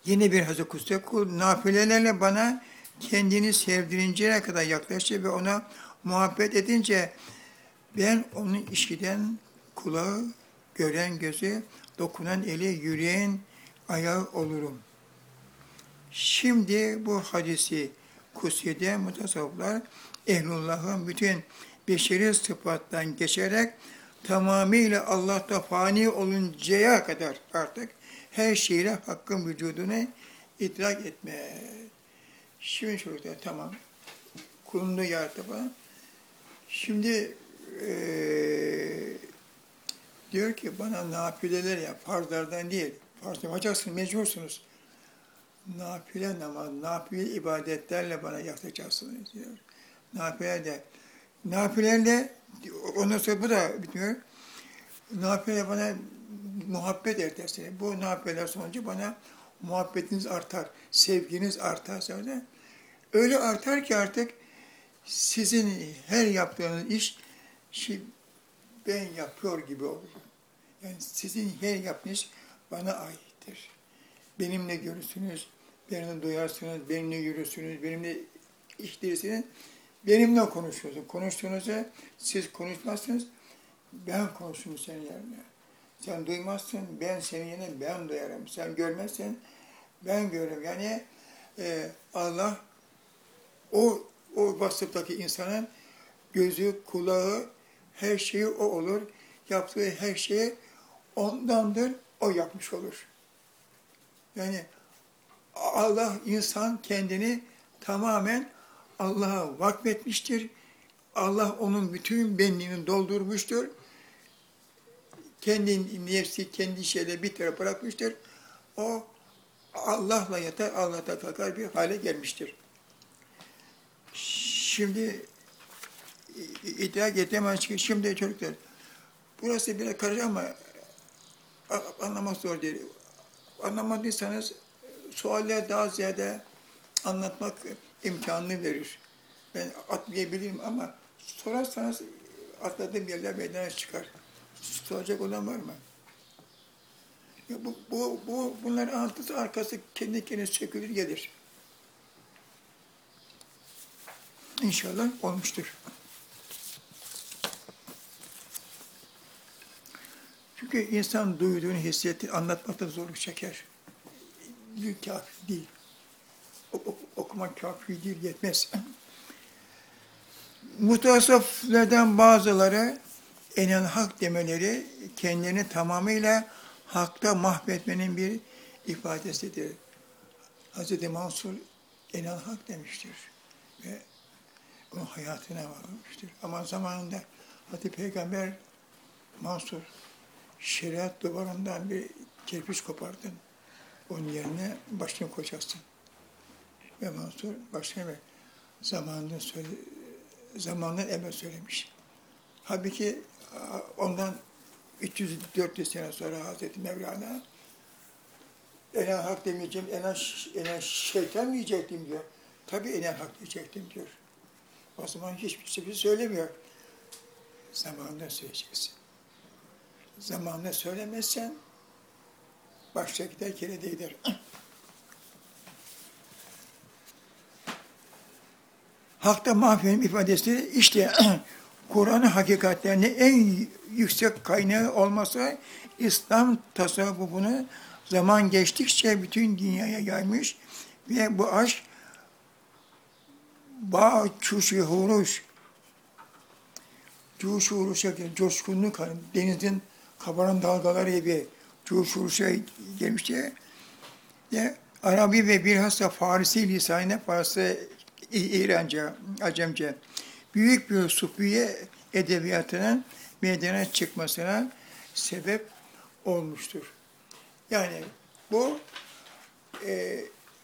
Speaker 1: yine bir Hazreti Kutsi kul nafilelerle bana kendini sevdirinceye kadar yaklaştı ve ona muhabbet edince ben onun işiten kulağı, gören gözü, dokunan eli, yürüyen ayağı olurum. Şimdi bu hadisi kutside mutasavvıflar ehlullah'ın bütün beşeri sıfattan geçerek tamamıyla Allah'ta fani oluncaya kadar artık her şeyle hakkın vücudunu idrak etme. Şimdi çocuklar tamam. Kulunu yarattı falan. Şimdi eee, diyor ki bana nafileler yap, farzlardan değil. Farz yapacaksın, mecbursunuz. Nafile namaz, nafile ibadetlerle bana yaklaşacaksınız diyor. Nafile de. Nafilelerle, ondan sonra bu da bitmiyor. Nafile bana muhabbet edersiniz. Bu nafileler sonucu bana muhabbetiniz artar, sevginiz artar. Sonra. Öyle artar ki artık sizin her yaptığınız iş ben yapıyor gibi olur. Yani sizin her yaptığınız bana aittir. Benimle görürsünüz, benimle duyarsınız, benimle yürürsünüz, benimle işlersiniz, benimle konuşuyorsunuz. Konuştuğunuzda siz konuşmazsınız, ben konuşurum senin yerine. Sen duymazsın, ben senin yerine ben duyarım. Sen görmezsen ben görürüm. Yani e, Allah o o vasıftaki insanın gözü, kulağı, her şeyi o olur. Yaptığı her şeyi ondandır, o yapmış olur. Yani Allah, insan kendini tamamen Allah'a vakfetmiştir. Allah onun bütün benliğini doldurmuştur. Kendi nefsi, kendi şeyle bir tarafa bırakmıştır. O Allah'la yatar, Allah'ta kalkar bir hale gelmiştir. Şimdi idrak edemez ki şimdi çocuklar burası biraz karışık ama anlamak zor değil. Anlamadıysanız sualler daha ziyade anlatmak imkanını verir. Ben atmayabilirim ama sorarsanız atladığım yerler meydana çıkar. Soracak olan var mı? Ya bu, bu, bu, bunların anlatısı arkası kendi kendine sökülür gelir. İnşallah olmuştur. Çünkü insan duyduğunu hissettiğini anlatmakta zorluk çeker. Kafi değil. Okumak kafi değil, yetmez. Mutasavvıflardan bazıları enel hak demeleri kendini tamamıyla hakta mahvetmenin bir ifadesidir. Hz. Mansur enel hak demiştir. Ve onun hayatına varmıştır. Ama zamanında Hazreti Peygamber Mansur şeriat duvarından bir kerpiç kopardın. Onun yerine başını koyacaksın. Ve Mansur başına ve zamanında söyle, zamanından evvel söylemiş. Halbuki ondan 300-400 sene sonra Hazreti Mevlana Enen hak demeyeceğim, enen, enen şeytan mı yiyecektim diyor. Tabii enen hak diyecektim diyor. O zaman hiçbir şey söylemiyor. Zamanında söyleyeceksin. Zamanında söylemezsen başta gider kerede gider. Hakta mahfiyenin ifadesi işte Kur'an hakikatlerinin en yüksek kaynağı olması İslam tasavvufunu zaman geçtikçe bütün dünyaya yaymış ve bu aşk bağ çuşu huruş coşu huruşa coşkunluk hani denizin kabaran dalgaları gibi coşu huruşa gelmişti. Ya, Arabi ve bilhassa Farisi lisanına Farsi İranca, Acemce büyük bir sufiye edebiyatının meydana çıkmasına sebep olmuştur. Yani bu e,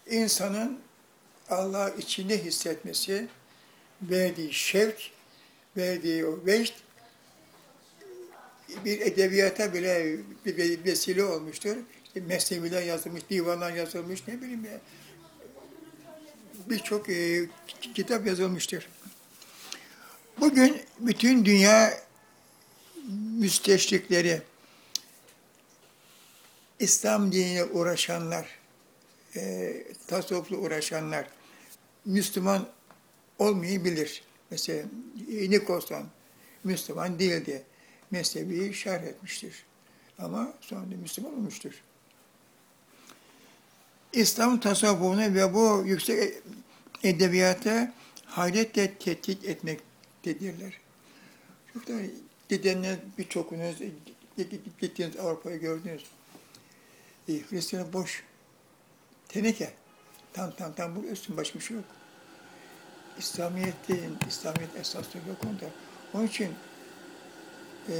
Speaker 1: insanın Allah içinde hissetmesi, verdiği şevk, verdiği o vecd, bir edebiyata bile bir vesile olmuştur. İşte yazılmış, divanlar yazılmış, ne bileyim ya. Birçok e, kitap yazılmıştır. Bugün bütün dünya müsteşrikleri, İslam dinine uğraşanlar, e, tasavvufla uğraşanlar, Müslüman olmayabilir. Mesela Nikolson Müslüman değildi. Mesnevi'yi şerh etmiştir. Ama sonra da Müslüman olmuştur. İslam tasavvufunu ve bu yüksek edebiyatı hayretle tetkik etmektedirler. Çok da gidenler birçokunuz, gittiğiniz Avrupa'yı gördünüz. E, Hristiyan boş. Teneke. Tam tam tam bu üstün başka bir şey yok. İslamiyet değil, İslamiyet esaslı yok onda. Onun için e,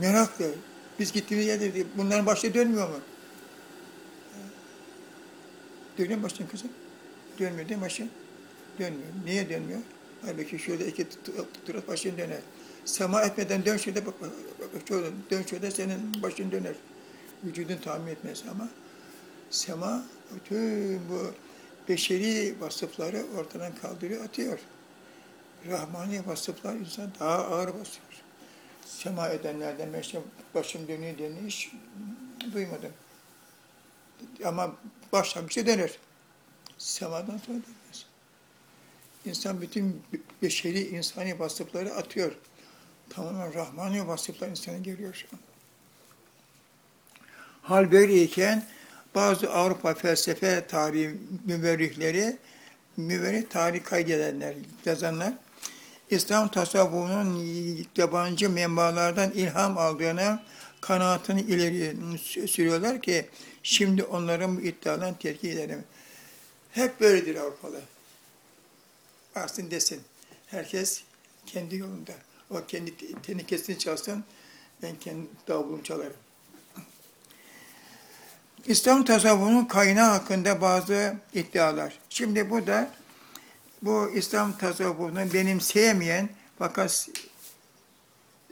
Speaker 1: meraklı. Biz gittiğimiz yerde bunların başta dönmüyor mu? Dönüyor mu baştan kızım? Dönmüyor değil mi başın? Dönmüyor. Niye dönmüyor? Halbuki şöyle iki tur başın döner. Sema etmeden dön şöyle bak, bak, bak şöyle dön şöyle senin başın döner. Vücudun tahmin etmez ama sema bütün bu beşeri vasıfları ortadan kaldırıyor, atıyor. Rahmani vasıflar insan daha ağır basıyor. Sema edenlerden işte başım dönüyor diye hiç duymadım. Ama başlamışta döner. Semadan sonra dönmez. İnsan bütün beşeri insani vasıfları atıyor. Tamamen Rahmani vasıflar insana geliyor şu an. Hal böyleyken bazı Avrupa felsefe tarihi müverrihleri, müverrih tarih kaydedenler, yazanlar, İslam tasavvufunun yabancı menbalardan ilham aldığına kanaatini ileri sürüyorlar ki şimdi onların bu iddialarını terk edelim. Hep böyledir Avrupalı. Aslında desin. Herkes kendi yolunda. O kendi tenikesini çalsın, ben kendi davulumu çalarım. İslam tasavvufunun kaynağı hakkında bazı iddialar. Şimdi bu da bu İslam tasavvufunu benim sevmeyen fakat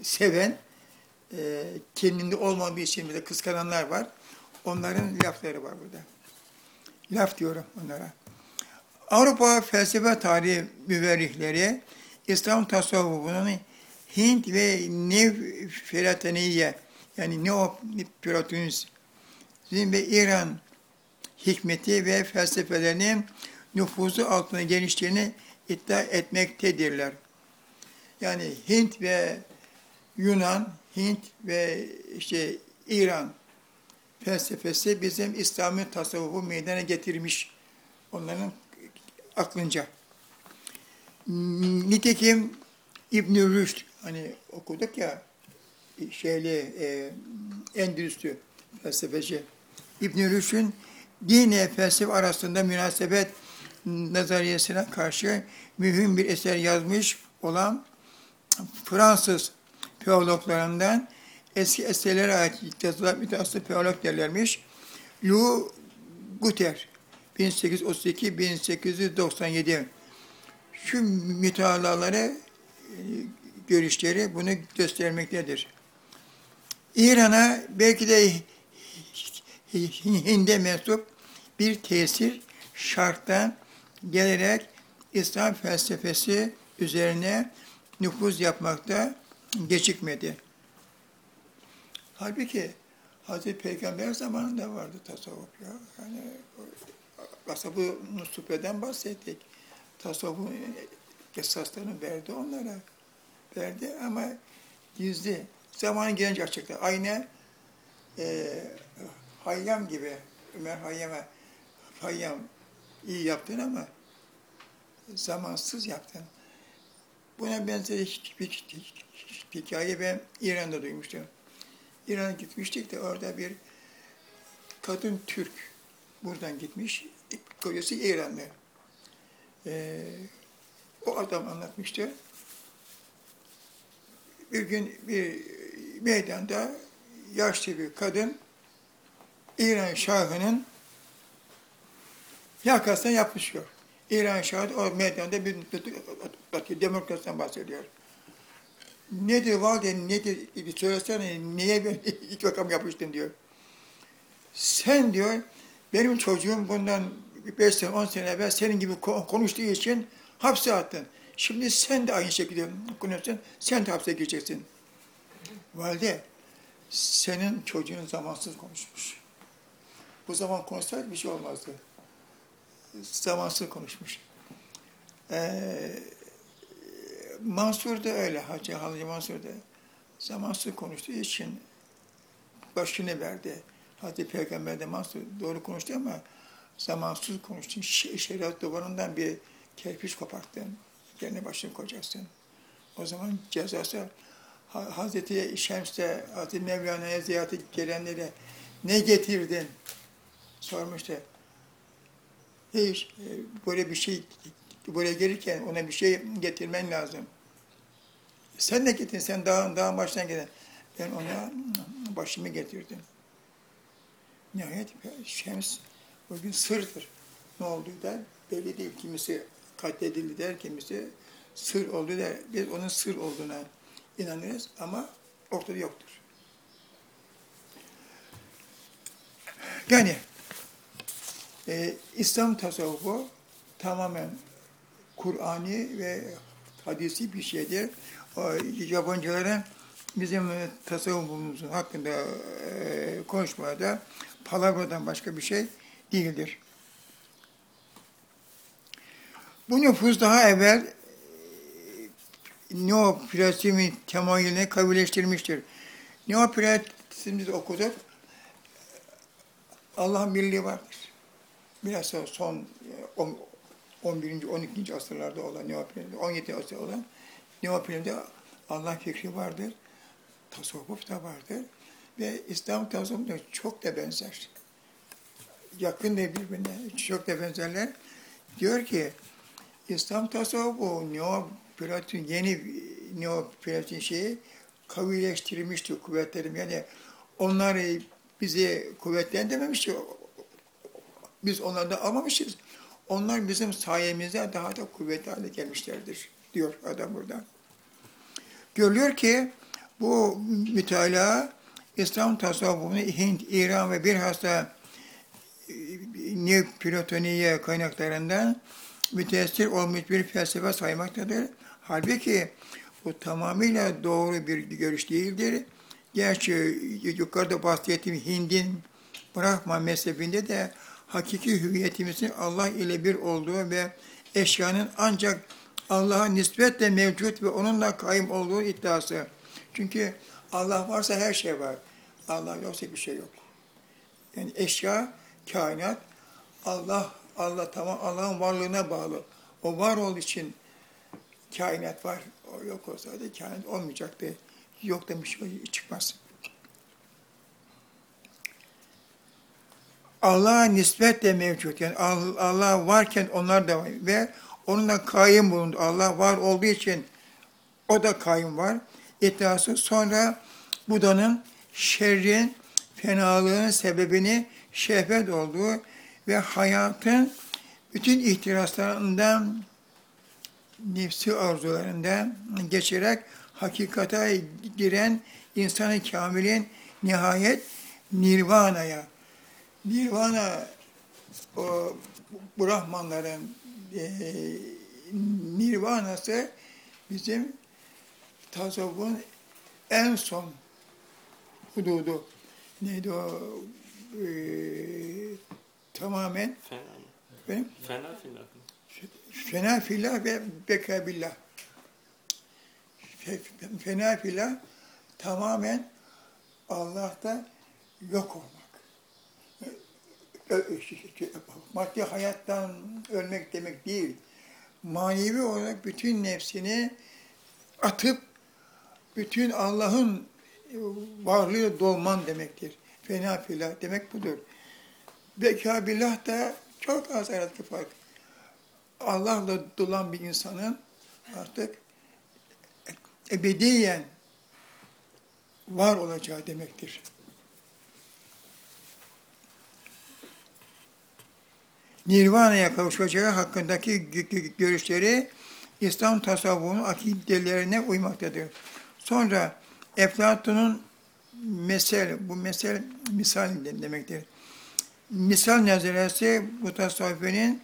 Speaker 1: seven, e, kendinde olmadığı için bir de kıskananlar var. Onların lafları var burada. Laf diyorum onlara. Avrupa felsefe tarihi müverrihleri İslam tasavvufunun Hint ve Nefrataniye yani Neoplatonizm ve İran hikmeti ve felsefelerinin nüfuzu altına genişliğini iddia etmektedirler. Yani Hint ve Yunan, Hint ve işte İran felsefesi bizim İslami tasavvufu meydana getirmiş onların aklınca. Nitekim İbn Rüşd hani okuduk ya şeyli e, Endülüslü felsefeci İbn Rüşd'ün dine felsefe arasında münasebet nazariyesine karşı mühim bir eser yazmış olan Fransız teologlarından eski eserlere ait yazılan müteassıf teolog derlermiş. Lou Guter 1832-1897 şu mütealaları görüşleri bunu göstermektedir. İran'a belki de Hind'e mensup bir tesir şarttan gelerek İslam felsefesi üzerine nüfuz yapmakta gecikmedi. Halbuki Hazreti Peygamber zamanında vardı tasavvuf ya. Yani tasavvufu nusufeden bahsettik. Tasavvufun esaslarını verdi onlara. Verdi ama gizli. Zaman gelince açıkta. Aynı e, Hayyam gibi. Ömer Hayyam'a Hayyam iyi yaptın ama zamansız yaptın. Buna benzer bir hikaye ben İran'da duymuştum. İran'a gitmiştik de orada bir kadın Türk buradan gitmiş, kocası İranlı. Ee, o adam anlatmıştı. Bir gün bir meydanda yaşlı bir kadın İran Şahı'nın Yakasına yapışıyor. İran şahit o meydanda bir, demokrasiden bahsediyor. Nedir valide, nedir bir söylesene, niye ben ilk rakam yapıştın diyor. Sen diyor, benim çocuğum bundan 5 sene, 10 sene evvel senin gibi ko- konuştuğu için hapse attın. Şimdi sen de aynı şekilde konuşuyorsun, sen de hapse gireceksin. Valide, senin çocuğun zamansız konuşmuş. Bu zaman konuşsaydı bir şey olmazdı. Zamansız konuşmuş. Ee, Mansur da öyle, Hacı Halıcı Mansur da zamansız konuştuğu için başını verdi. Hazreti Peygamber de Mansur doğru konuştu ama zamansız konuştu. Şeriat duvarından bir kerpiç koparttın. Yerine başını koyacaksın. O zaman cezası Ha- Hazreti Şems'te, Hazreti Mevlana'ya ziyarete gelenlere ne getirdin? Sormuştu. Hiç e, böyle bir şey buraya gelirken ona bir şey getirmen lazım. Sen ne getirdin? Sen dağın, dağın başına gelen. Ben ona başımı getirdim. Nihayet Şems o gün sırdır. Ne olduğu da belli değil. Kimisi katledildi der, kimisi sır oldu der. Biz onun sır olduğuna inanırız ama ortada yoktur. Yani e, İslam tasavvufu tamamen Kur'ani ve hadisi bir şeydir. O, yabancılara bizim e, tasavvufumuzun hakkında e, konuşmada palavradan başka bir şey değildir. Bu nüfus daha evvel neoplasimi temayülüne kabulleştirmiştir. Neoplasimi okuduk. Allah'ın birliği vardır. Sonra son e, on- 11. 12. asırlarda olan Neoplasmi, 17. asır olan Neoplasmi'de Allah fikri vardır. Tasavvuf da vardır. Ve İslam tasavvufu da çok da benzer. Yakın da birbirine, çok da benzerler. Diyor ki, İslam tasavvufu Neoplaton, yeni Neoplaton şeyi kavileştirmişti kuvvetlerim. Yani onları bizi kuvvetlendirmemişti. Biz onlardan almamışız. Onlar bizim sayemizde daha da kuvvetli hale gelmişlerdir diyor adam burada. Görülüyor ki bu mütalaa İslam tasavvufunu Hint, İran ve bilhassa Neoplatoniye kaynaklarından müteessir olmuş bir felsefe saymaktadır. Halbuki bu tamamıyla doğru bir görüş değildir. Gerçi yukarıda bahsettiğim Hind'in Brahma mezhebinde de hakiki hüviyetimizin Allah ile bir olduğu ve eşyanın ancak Allah'a nispetle mevcut ve onunla kaim olduğu iddiası. Çünkü Allah varsa her şey var. Allah yoksa bir şey yok. Yani eşya, kainat, Allah, Allah tamam Allah'ın varlığına bağlı. O var olduğu için kainat var. O yok olsaydı kainat olmayacaktı. Yok bir şey çıkmaz. Allah'a nispetle mevcut. Yani Al- Allah varken onlar da var. Ve onunla kaim bulundu. Allah var olduğu için o da kaim var. İddiası sonra Buda'nın şerrin, fenalığın sebebini şehvet olduğu ve hayatın bütün ihtiraslarından, nefsi arzularından geçerek hakikate giren insanı kamilin nihayet nirvanaya, nirvana o Brahmanların e, nirvanası bizim tasavvufun en son hududu. Neydi o? E, tamamen
Speaker 3: Fena
Speaker 1: benim
Speaker 3: Fena mı?
Speaker 1: fena filah ve beka billah. Fe- Fena filah tamamen Allah'ta yok olmak. Ö- ö- Maddi hayattan ölmek demek değil. Manevi olarak bütün nefsini atıp bütün Allah'ın varlığı dolman demektir. Fena filah demek budur. Beka billah da çok az aradaki fark. Allah'la dolan bir insanın artık ebediyen var olacağı demektir. Nirvana'ya kavuşacağı hakkındaki gö- gö- görüşleri İslam tasavvufunun akidelerine uymaktadır. Sonra Eflatun'un mesel, bu mesel misal demektir. Misal nazaresi bu tasavvufinin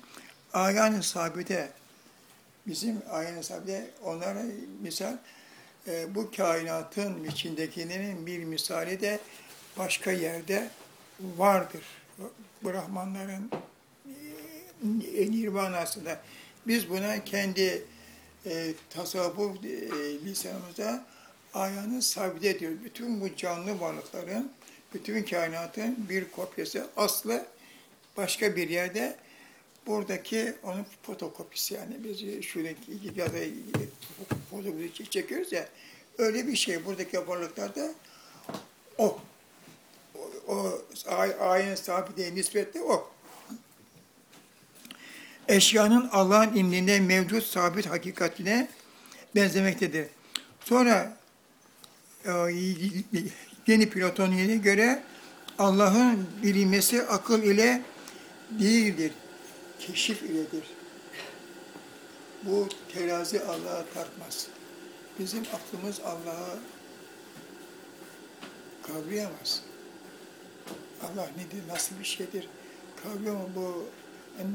Speaker 1: ayan sabite, bizim ayan sabite, onlara misal, e, bu kainatın içindekilerin bir misali de başka yerde vardır. Brahmanların nirvanasında. Biz buna kendi e, tasavvuf e, lisanımızda ayağını sabit diyoruz. Bütün bu canlı varlıkların, bütün kainatın bir kopyası, aslı başka bir yerde buradaki onun fotokopisi yani biz şuradaki ya da fotokopi çekiyoruz ya öyle bir şey buradaki varlıklarda o o, o ay, ayın sabiteye nispetle o. Eşyanın Allah'ın indinde mevcut sabit hakikatine benzemektedir. Sonra e, yeni Platoniye göre Allah'ın bilinmesi akıl ile değildir, keşif iledir. Bu terazi Allah'a tartmaz. Bizim aklımız Allah'a kavrayamaz. Allah nedir, nasıl bir şeydir? Kavrayamaz bu yani,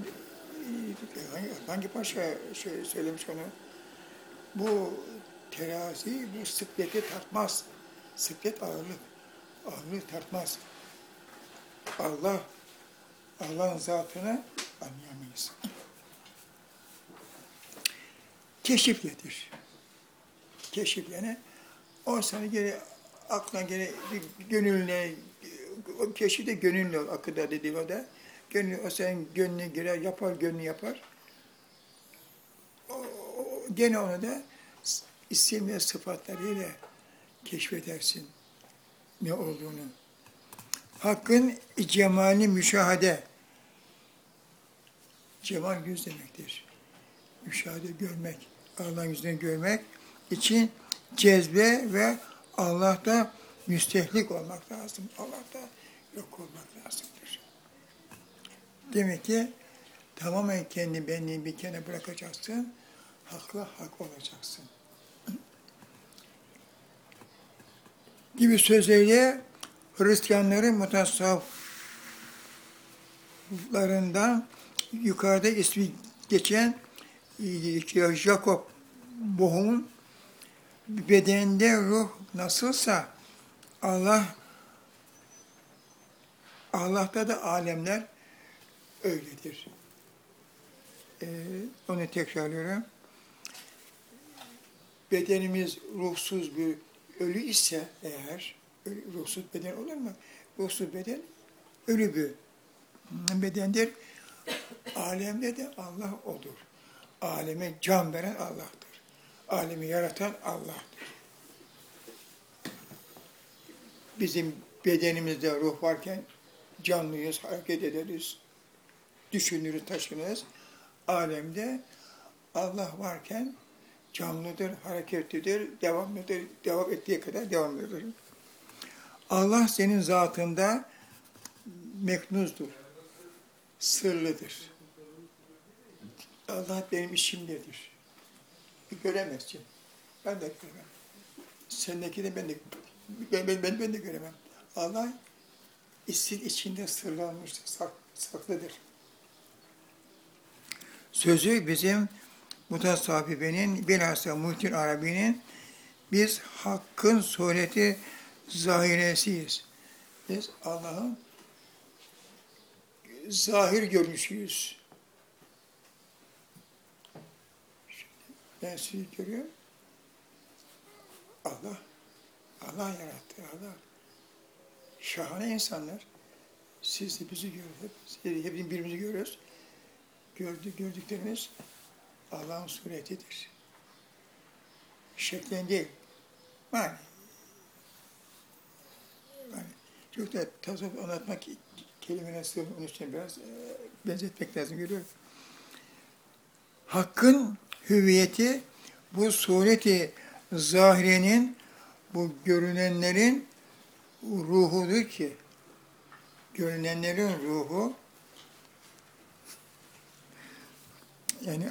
Speaker 1: hangi, hangi paşa şey söylemiş onu? Bu terazi bu sıkleti tartmaz. Sıklet ağırlık. Ağırlık tartmaz. Allah, Allah'ın zatını anlayamayız. Keşifledir. Keşif yani o sana geri aklına geri gönlüne o keşif de gönüllü akıda dedi o da. Gönlü, o senin gönlüne girer, yapar, gönlü yapar. O, o, gene onu da isim ve sıfatlarıyla keşfedersin ne olduğunu. Hakkın cemali müşahede. Cemal yüz demektir. Müşahede görmek, Allah'ın yüzünü görmek için cezbe ve Allah'ta müstehlik olmak lazım. Allah'ta yok olmak lazımdır. Demek ki tamamen kendi benliğini bir kenara bırakacaksın, hakla hak olacaksın. gibi sözleriyle Hristiyanların mutasavvıflarından yukarıda ismi geçen e, Jacob Bohum'un bedende ruh nasılsa Allah Allah'ta da alemler öyledir. Ee, onu tekrarlıyorum. Bedenimiz ruhsuz bir ölü ise eğer, ruhsuz beden olur mu? Ruhsuz beden ölü bir bedendir. Alemde de Allah olur. Aleme can veren Allah'tır. Alemi yaratan Allah'tır. Bizim bedenimizde ruh varken canlıyız, hareket ederiz, düşünürüz, taşınırız. Alemde Allah varken canlıdır, hareketlidir, devamlıdır, devam ettiği kadar devamlıdır. Allah senin zatında meknuzdur, sırlıdır. Allah benim işimdedir. Göremezsin. Ben de göremem. Sendeki de ben de ben, ben, ben, ben de göremem. Allah işin içinde sırlanmıştır, sak, saklıdır. Sözü bizim Mutasavvibe'nin, bilhassa Muhittin Arabi'nin biz hakkın sureti zahiresiyiz. Biz Allah'ın zahir görünüşüyüz. Ben sizi görüyorum. Allah, Allah yarattı, Allah. Şahane insanlar. Siz de bizi görüyorsunuz. Hepimiz birbirimizi görüyoruz. Gördü, gördüklerimiz Allah'ın suretidir. Şeklen değil. Yani, yani çok da tasavvuf anlatmak sığmıyor. Onun için biraz e, benzetmek lazım görüyorum. Hakkın hüviyeti bu sureti zahirenin, bu görünenlerin ruhudur ki, görünenlerin ruhu Yani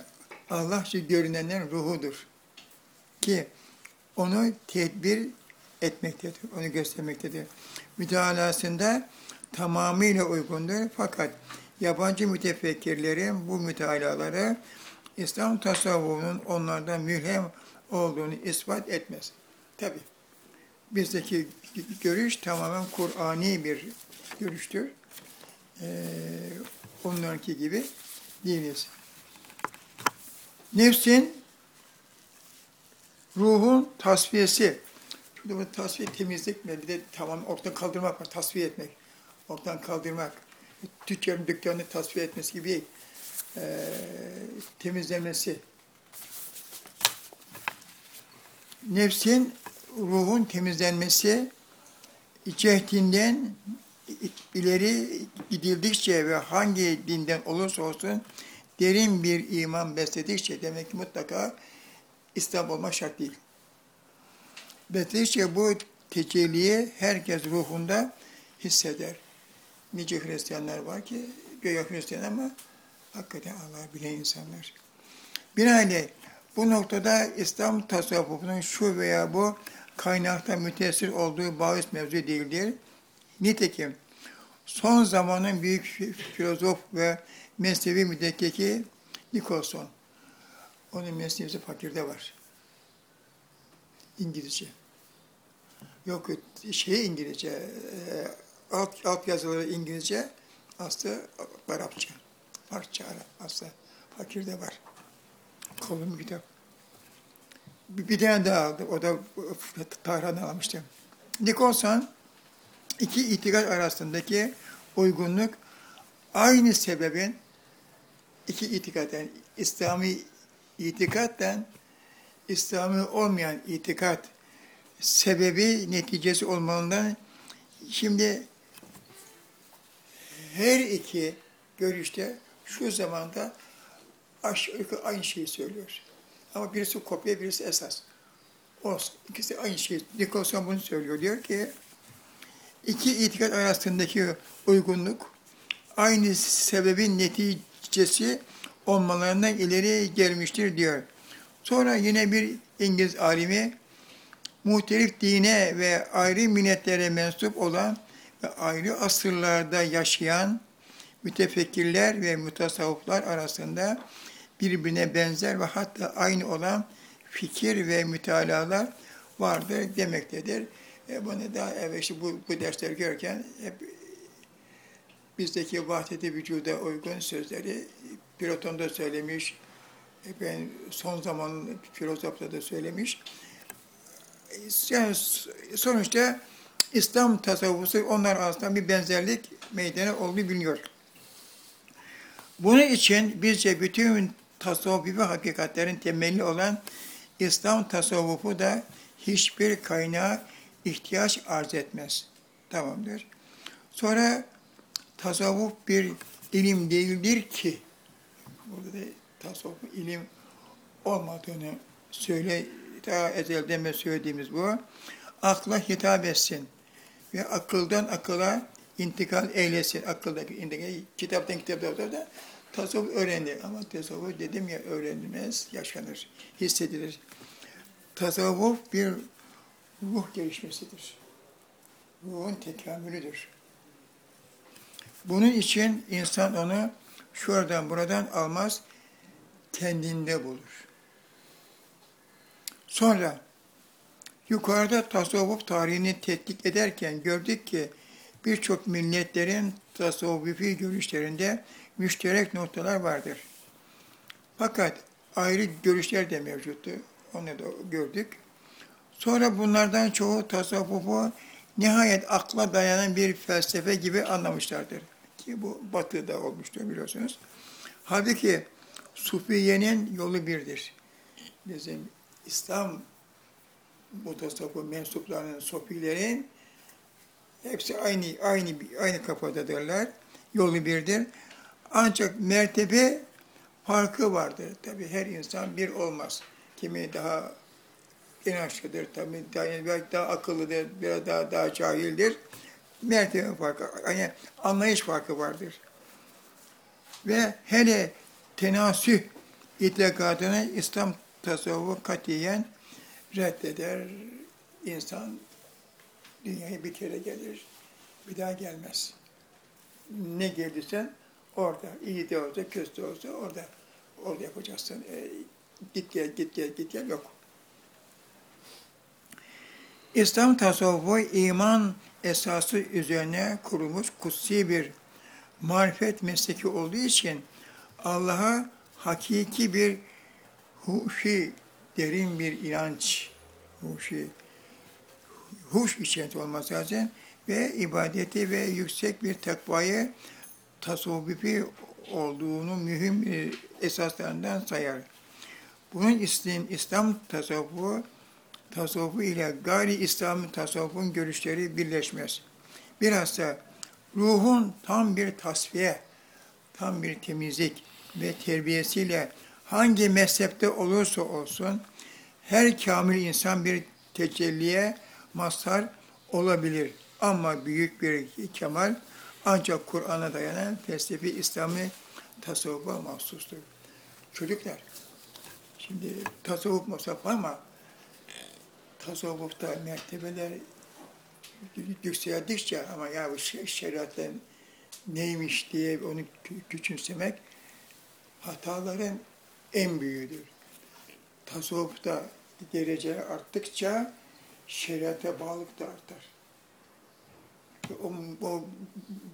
Speaker 1: Allah şu görünenlerin ruhudur. Ki onu tedbir etmektedir, onu göstermektedir. Mütalasında tamamıyla uygundur fakat yabancı mütefekkirlerin bu mütalaları İslam tasavvufunun onlardan mülhem olduğunu ispat etmez. Tabi bizdeki görüş tamamen Kur'ani bir görüştür. Ee, onlarınki gibi değiliz. Nefsin ruhun tasfiyesi. Şurada bu tasfiye temizlik mi? Bir de tamam ortadan kaldırmak var. Tasfiye etmek. Ortadan kaldırmak. Tüccarın dükkanını tasfiye etmesi gibi e, temizlemesi. Nefsin ruhun temizlenmesi cehdinden ileri gidildikçe ve hangi dinden olursa olsun derin bir iman besledikçe demek ki mutlaka İslam olmak şart değil. Besledikçe bu tecelliyi herkes ruhunda hisseder. Nice Hristiyanlar var ki göya Hristiyan ama hakikaten Allah'ı bilen insanlar. Binaenaleyh bu noktada İslam tasavvufunun şu veya bu kaynakta müteessir olduğu bahis mevzu değildir. Nitekim son zamanın büyük filozof ve mesnevi müdekkeki Nicholson. Onun mesnevisi fakirde var. İngilizce. Yok şey İngilizce, e, alt, alt yazıları İngilizce, aslı Arapça. Farsça Arap, aslı fakirde var. Kolum kitap. Bir, bir tane daha aldı, o da Tahran'dan almıştım. Nicholson, iki itikat arasındaki uygunluk aynı sebebin iki itikat yani İslami itikatten İslami olmayan itikat sebebi neticesi olmalıdan şimdi her iki görüşte şu zamanda aşağı aynı şeyi söylüyor. Ama birisi kopya, birisi esas. Olsun. İkisi aynı şey. Nikolson bunu söylüyor. Diyor ki iki itikat arasındaki uygunluk aynı sebebin neticesi olmalarından ileri gelmiştir diyor. Sonra yine bir İngiliz alimi muhtelif dine ve ayrı milletlere mensup olan ve ayrı asırlarda yaşayan mütefekkirler ve mutasavvıflar arasında birbirine benzer ve hatta aynı olan fikir ve mütalalar vardır demektedir. E bunu daha evvel işte bu, bu dersler görürken hep bizdeki vahdeti vücuda uygun sözleri Platon da söylemiş, e ben son zaman filozoflar da söylemiş. Yani sonuçta İslam tasavvufu onlar arasında bir benzerlik meydana olduğu biliniyor. Bunun için bizce bütün tasavvufi hakikatlerin temeli olan İslam tasavvufu da hiçbir kaynağa ihtiyaç arz etmez. Tamamdır. Sonra tasavvuf bir ilim değildir ki, burada da tasavvuf ilim olmadığını söyle, daha ezelden beri söylediğimiz bu. Akla hitap etsin ve akıldan akıla intikal eylesin. Akıldaki intikal, kitaptan kitapta da tasavvuf öğrenir. Ama tasavvuf dedim ya öğrenilmez, yaşanır, hissedilir. Tasavvuf bir ruh gelişmesidir. Ruhun tekamülüdür. Bunun için insan onu şuradan buradan almaz, kendinde bulur. Sonra yukarıda tasavvuf tarihini tetkik ederken gördük ki birçok milletlerin tasavvufi görüşlerinde müşterek noktalar vardır. Fakat ayrı görüşler de mevcuttu. Onu da gördük. Sonra bunlardan çoğu tasavvufu nihayet akla dayanan bir felsefe gibi anlamışlardır. Ki bu batıda olmuştur biliyorsunuz. Halbuki Sufiye'nin yolu birdir. Bizim İslam mutasavvuf mensuplarının, sofilerin hepsi aynı aynı aynı kafadadırlar. Yolu birdir. Ancak mertebe farkı vardır. Tabi her insan bir olmaz. Kimi daha inançlıdır, tabi daha, daha akıllıdır, biraz daha daha cahildir. Mertebe farkı, yani anlayış farkı vardır. Ve hele tenasüh itikadını İslam tasavvufu katiyen reddeder. İnsan dünyaya bir kere gelir, bir daha gelmez. Ne geldiysen orada, iyi de olsa, kötü de olsa orada, orada yapacaksın. E, git gel, git gel, git gel yok. İslam tasavvufu iman esası üzerine kurulmuş kutsi bir marifet mesleki olduğu için Allah'a hakiki bir huşi, derin bir inanç, huşi, huş içerisinde olması lazım ve ibadeti ve yüksek bir takvayı tasavvufi olduğunu mühim e, esaslarından sayar. Bunun İslam, İslam tasavvufu tasavvufu ile gayri İslam tasavvufun görüşleri birleşmez. Bilhassa ruhun tam bir tasfiye, tam bir temizlik ve terbiyesiyle hangi mezhepte olursa olsun her kamil insan bir tecelliye mazhar olabilir. Ama büyük bir kemal ancak Kur'an'a dayanan felsefi İslami tasavvufa mahsustur. Çocuklar, şimdi tasavvuf masraf ama tasavvufta mertebeler yükseldikçe ama ya bu şe- şeriatın neymiş diye onu kü- küçümsemek hataların en büyüğüdür. Tasavvufta derece arttıkça şeriata bağlılık da artar. O, o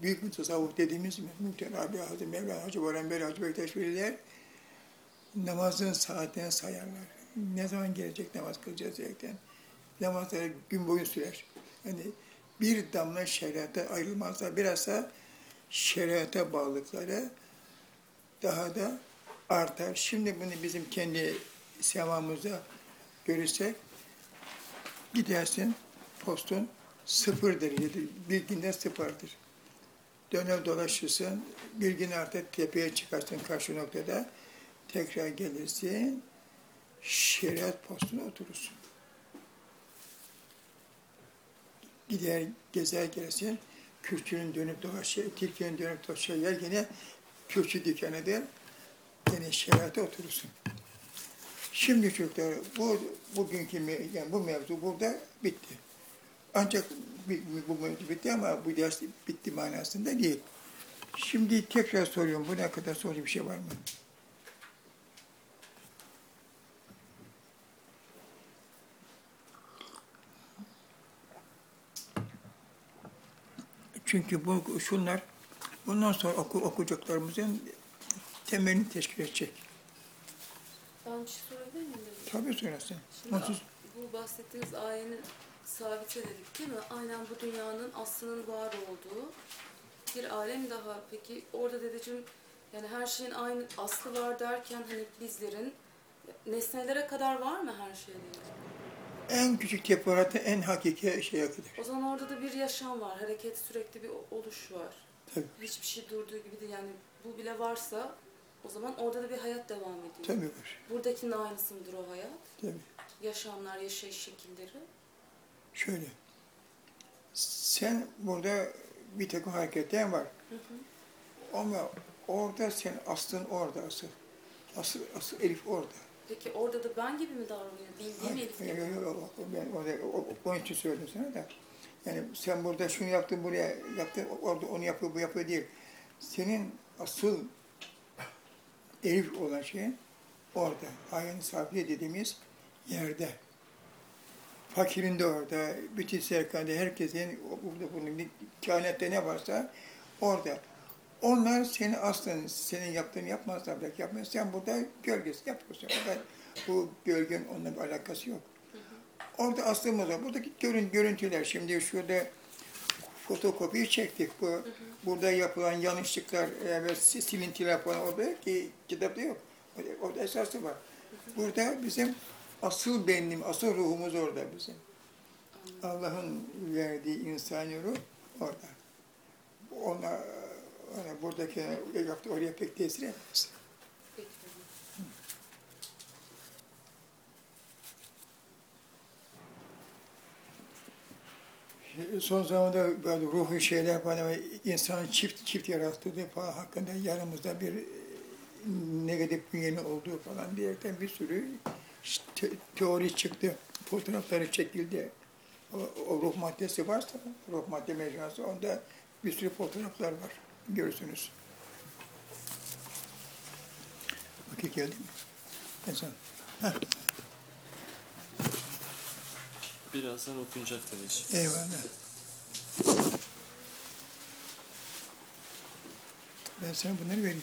Speaker 1: büyük tasavvuf dediğimiz mi? Muhtemelen abi Hazreti Mevlana Hacı Boran Bey Hacı Bektaş Veliler namazın saatini sayarlar. Ne zaman gelecek namaz kılacağız diyerekten. Namazları gün boyu sürer. Yani bir damla şeriata ayrılmazlar. Bilhassa şeriata bağlılıkları daha da artar. Şimdi bunu bizim kendi semamızda görürsek gidersin postun sıfır derecedir. Bilginde sıfırdır. Döner dolaşırsın, bilgin artık tepeye çıkarsın karşı noktada. Tekrar gelirsin, şeriat postuna oturursun. Gider, gezer gelirsin, kürkünün dönüp dolaşıyor, tilkinin dönüp dolaşıyor yer yine kürkü dükkanıdır. Yine şeriata oturursun. Şimdi çocuklar bu bugünkü yani bu mevzu burada bitti. Ancak bu mevzu bitti ama bu ders bitti manasında değil. Şimdi tekrar soruyorum. Buna kadar soracak bir şey var mı? Çünkü bu şunlar bundan sonra oku, okuyacaklarımızın temelini teşkil edecek.
Speaker 4: Ben bir şey sorabilir miyim?
Speaker 1: Tabii söylesin.
Speaker 4: Şimdi
Speaker 1: Onsuz
Speaker 4: bu bahsettiğiniz ayenin sabite dedik değil mi? Aynen bu dünyanın aslının var olduğu bir alem daha. Peki orada dedeciğim yani her şeyin aynı aslı var derken hani bizlerin nesnelere kadar var mı her şey dedeciğim?
Speaker 1: En küçük teferruatı en hakiki şeye kadar.
Speaker 4: O zaman orada da bir yaşam var. Hareket sürekli bir oluş var.
Speaker 1: Tabii.
Speaker 4: Hiçbir şey durduğu gibi değil. Yani bu bile varsa o zaman orada da bir hayat devam ediyor.
Speaker 1: Tabii var.
Speaker 4: Buradakinin aynısı mıdır o hayat?
Speaker 1: Tabii.
Speaker 4: Yaşamlar, yaşayış şekilleri.
Speaker 1: Şöyle. Sen burada bir takım hareketler var.
Speaker 4: Hı hı.
Speaker 1: Ama orada sen aslın orada asıl. Asıl, asıl Elif orada.
Speaker 4: Peki orada da ben gibi mi davranıyor? Bildiğim Elif gibi.
Speaker 1: Yok, yok. Ben orada, o, onun için söyledim sana da. Yani sen burada şunu yaptın, buraya yaptın, orada onu yapıyor, bu yapıyor değil. Senin asıl Elif olan şey orada. Ayağını safiye dediğimiz yerde. Fakirin de orada, bütün serkande, herkesin burada bunun kainatta ne varsa orada. Onlar seni aslında senin yaptığını yapmazlar belki yapmaz. Sen burada gölgesi yapıyorsun. Orada bu gölgenin onunla bir alakası yok. Orada aslımız var. Buradaki görün, görüntüler şimdi şurada fotokopiyi çektik. Bu burada yapılan yanlışlıklar e, ve si- silintiler falan orada ki kitapta yok. Orada, esası var. Burada bizim asıl benim, asıl ruhumuz orada bizim. Allah'ın verdiği insani ruh orada. Ona, ona buradaki yaptı oraya pek tesir etmez. Son zamanda böyle ruhu şeyler falan ve insan çift çift yarattığı falan hakkında yanımızda bir negatif bünyenin olduğu falan diyerekten bir sürü te- teori çıktı. Fotoğrafları çekildi. O, o ruh maddesi varsa, ruh madde mecrası onda bir sürü fotoğraflar var. Görürsünüz. Vakit geldi mi? Ezan.
Speaker 3: Birazdan okunacak dedeciğim.
Speaker 1: Eyvallah. Ben sana bunları vereyim.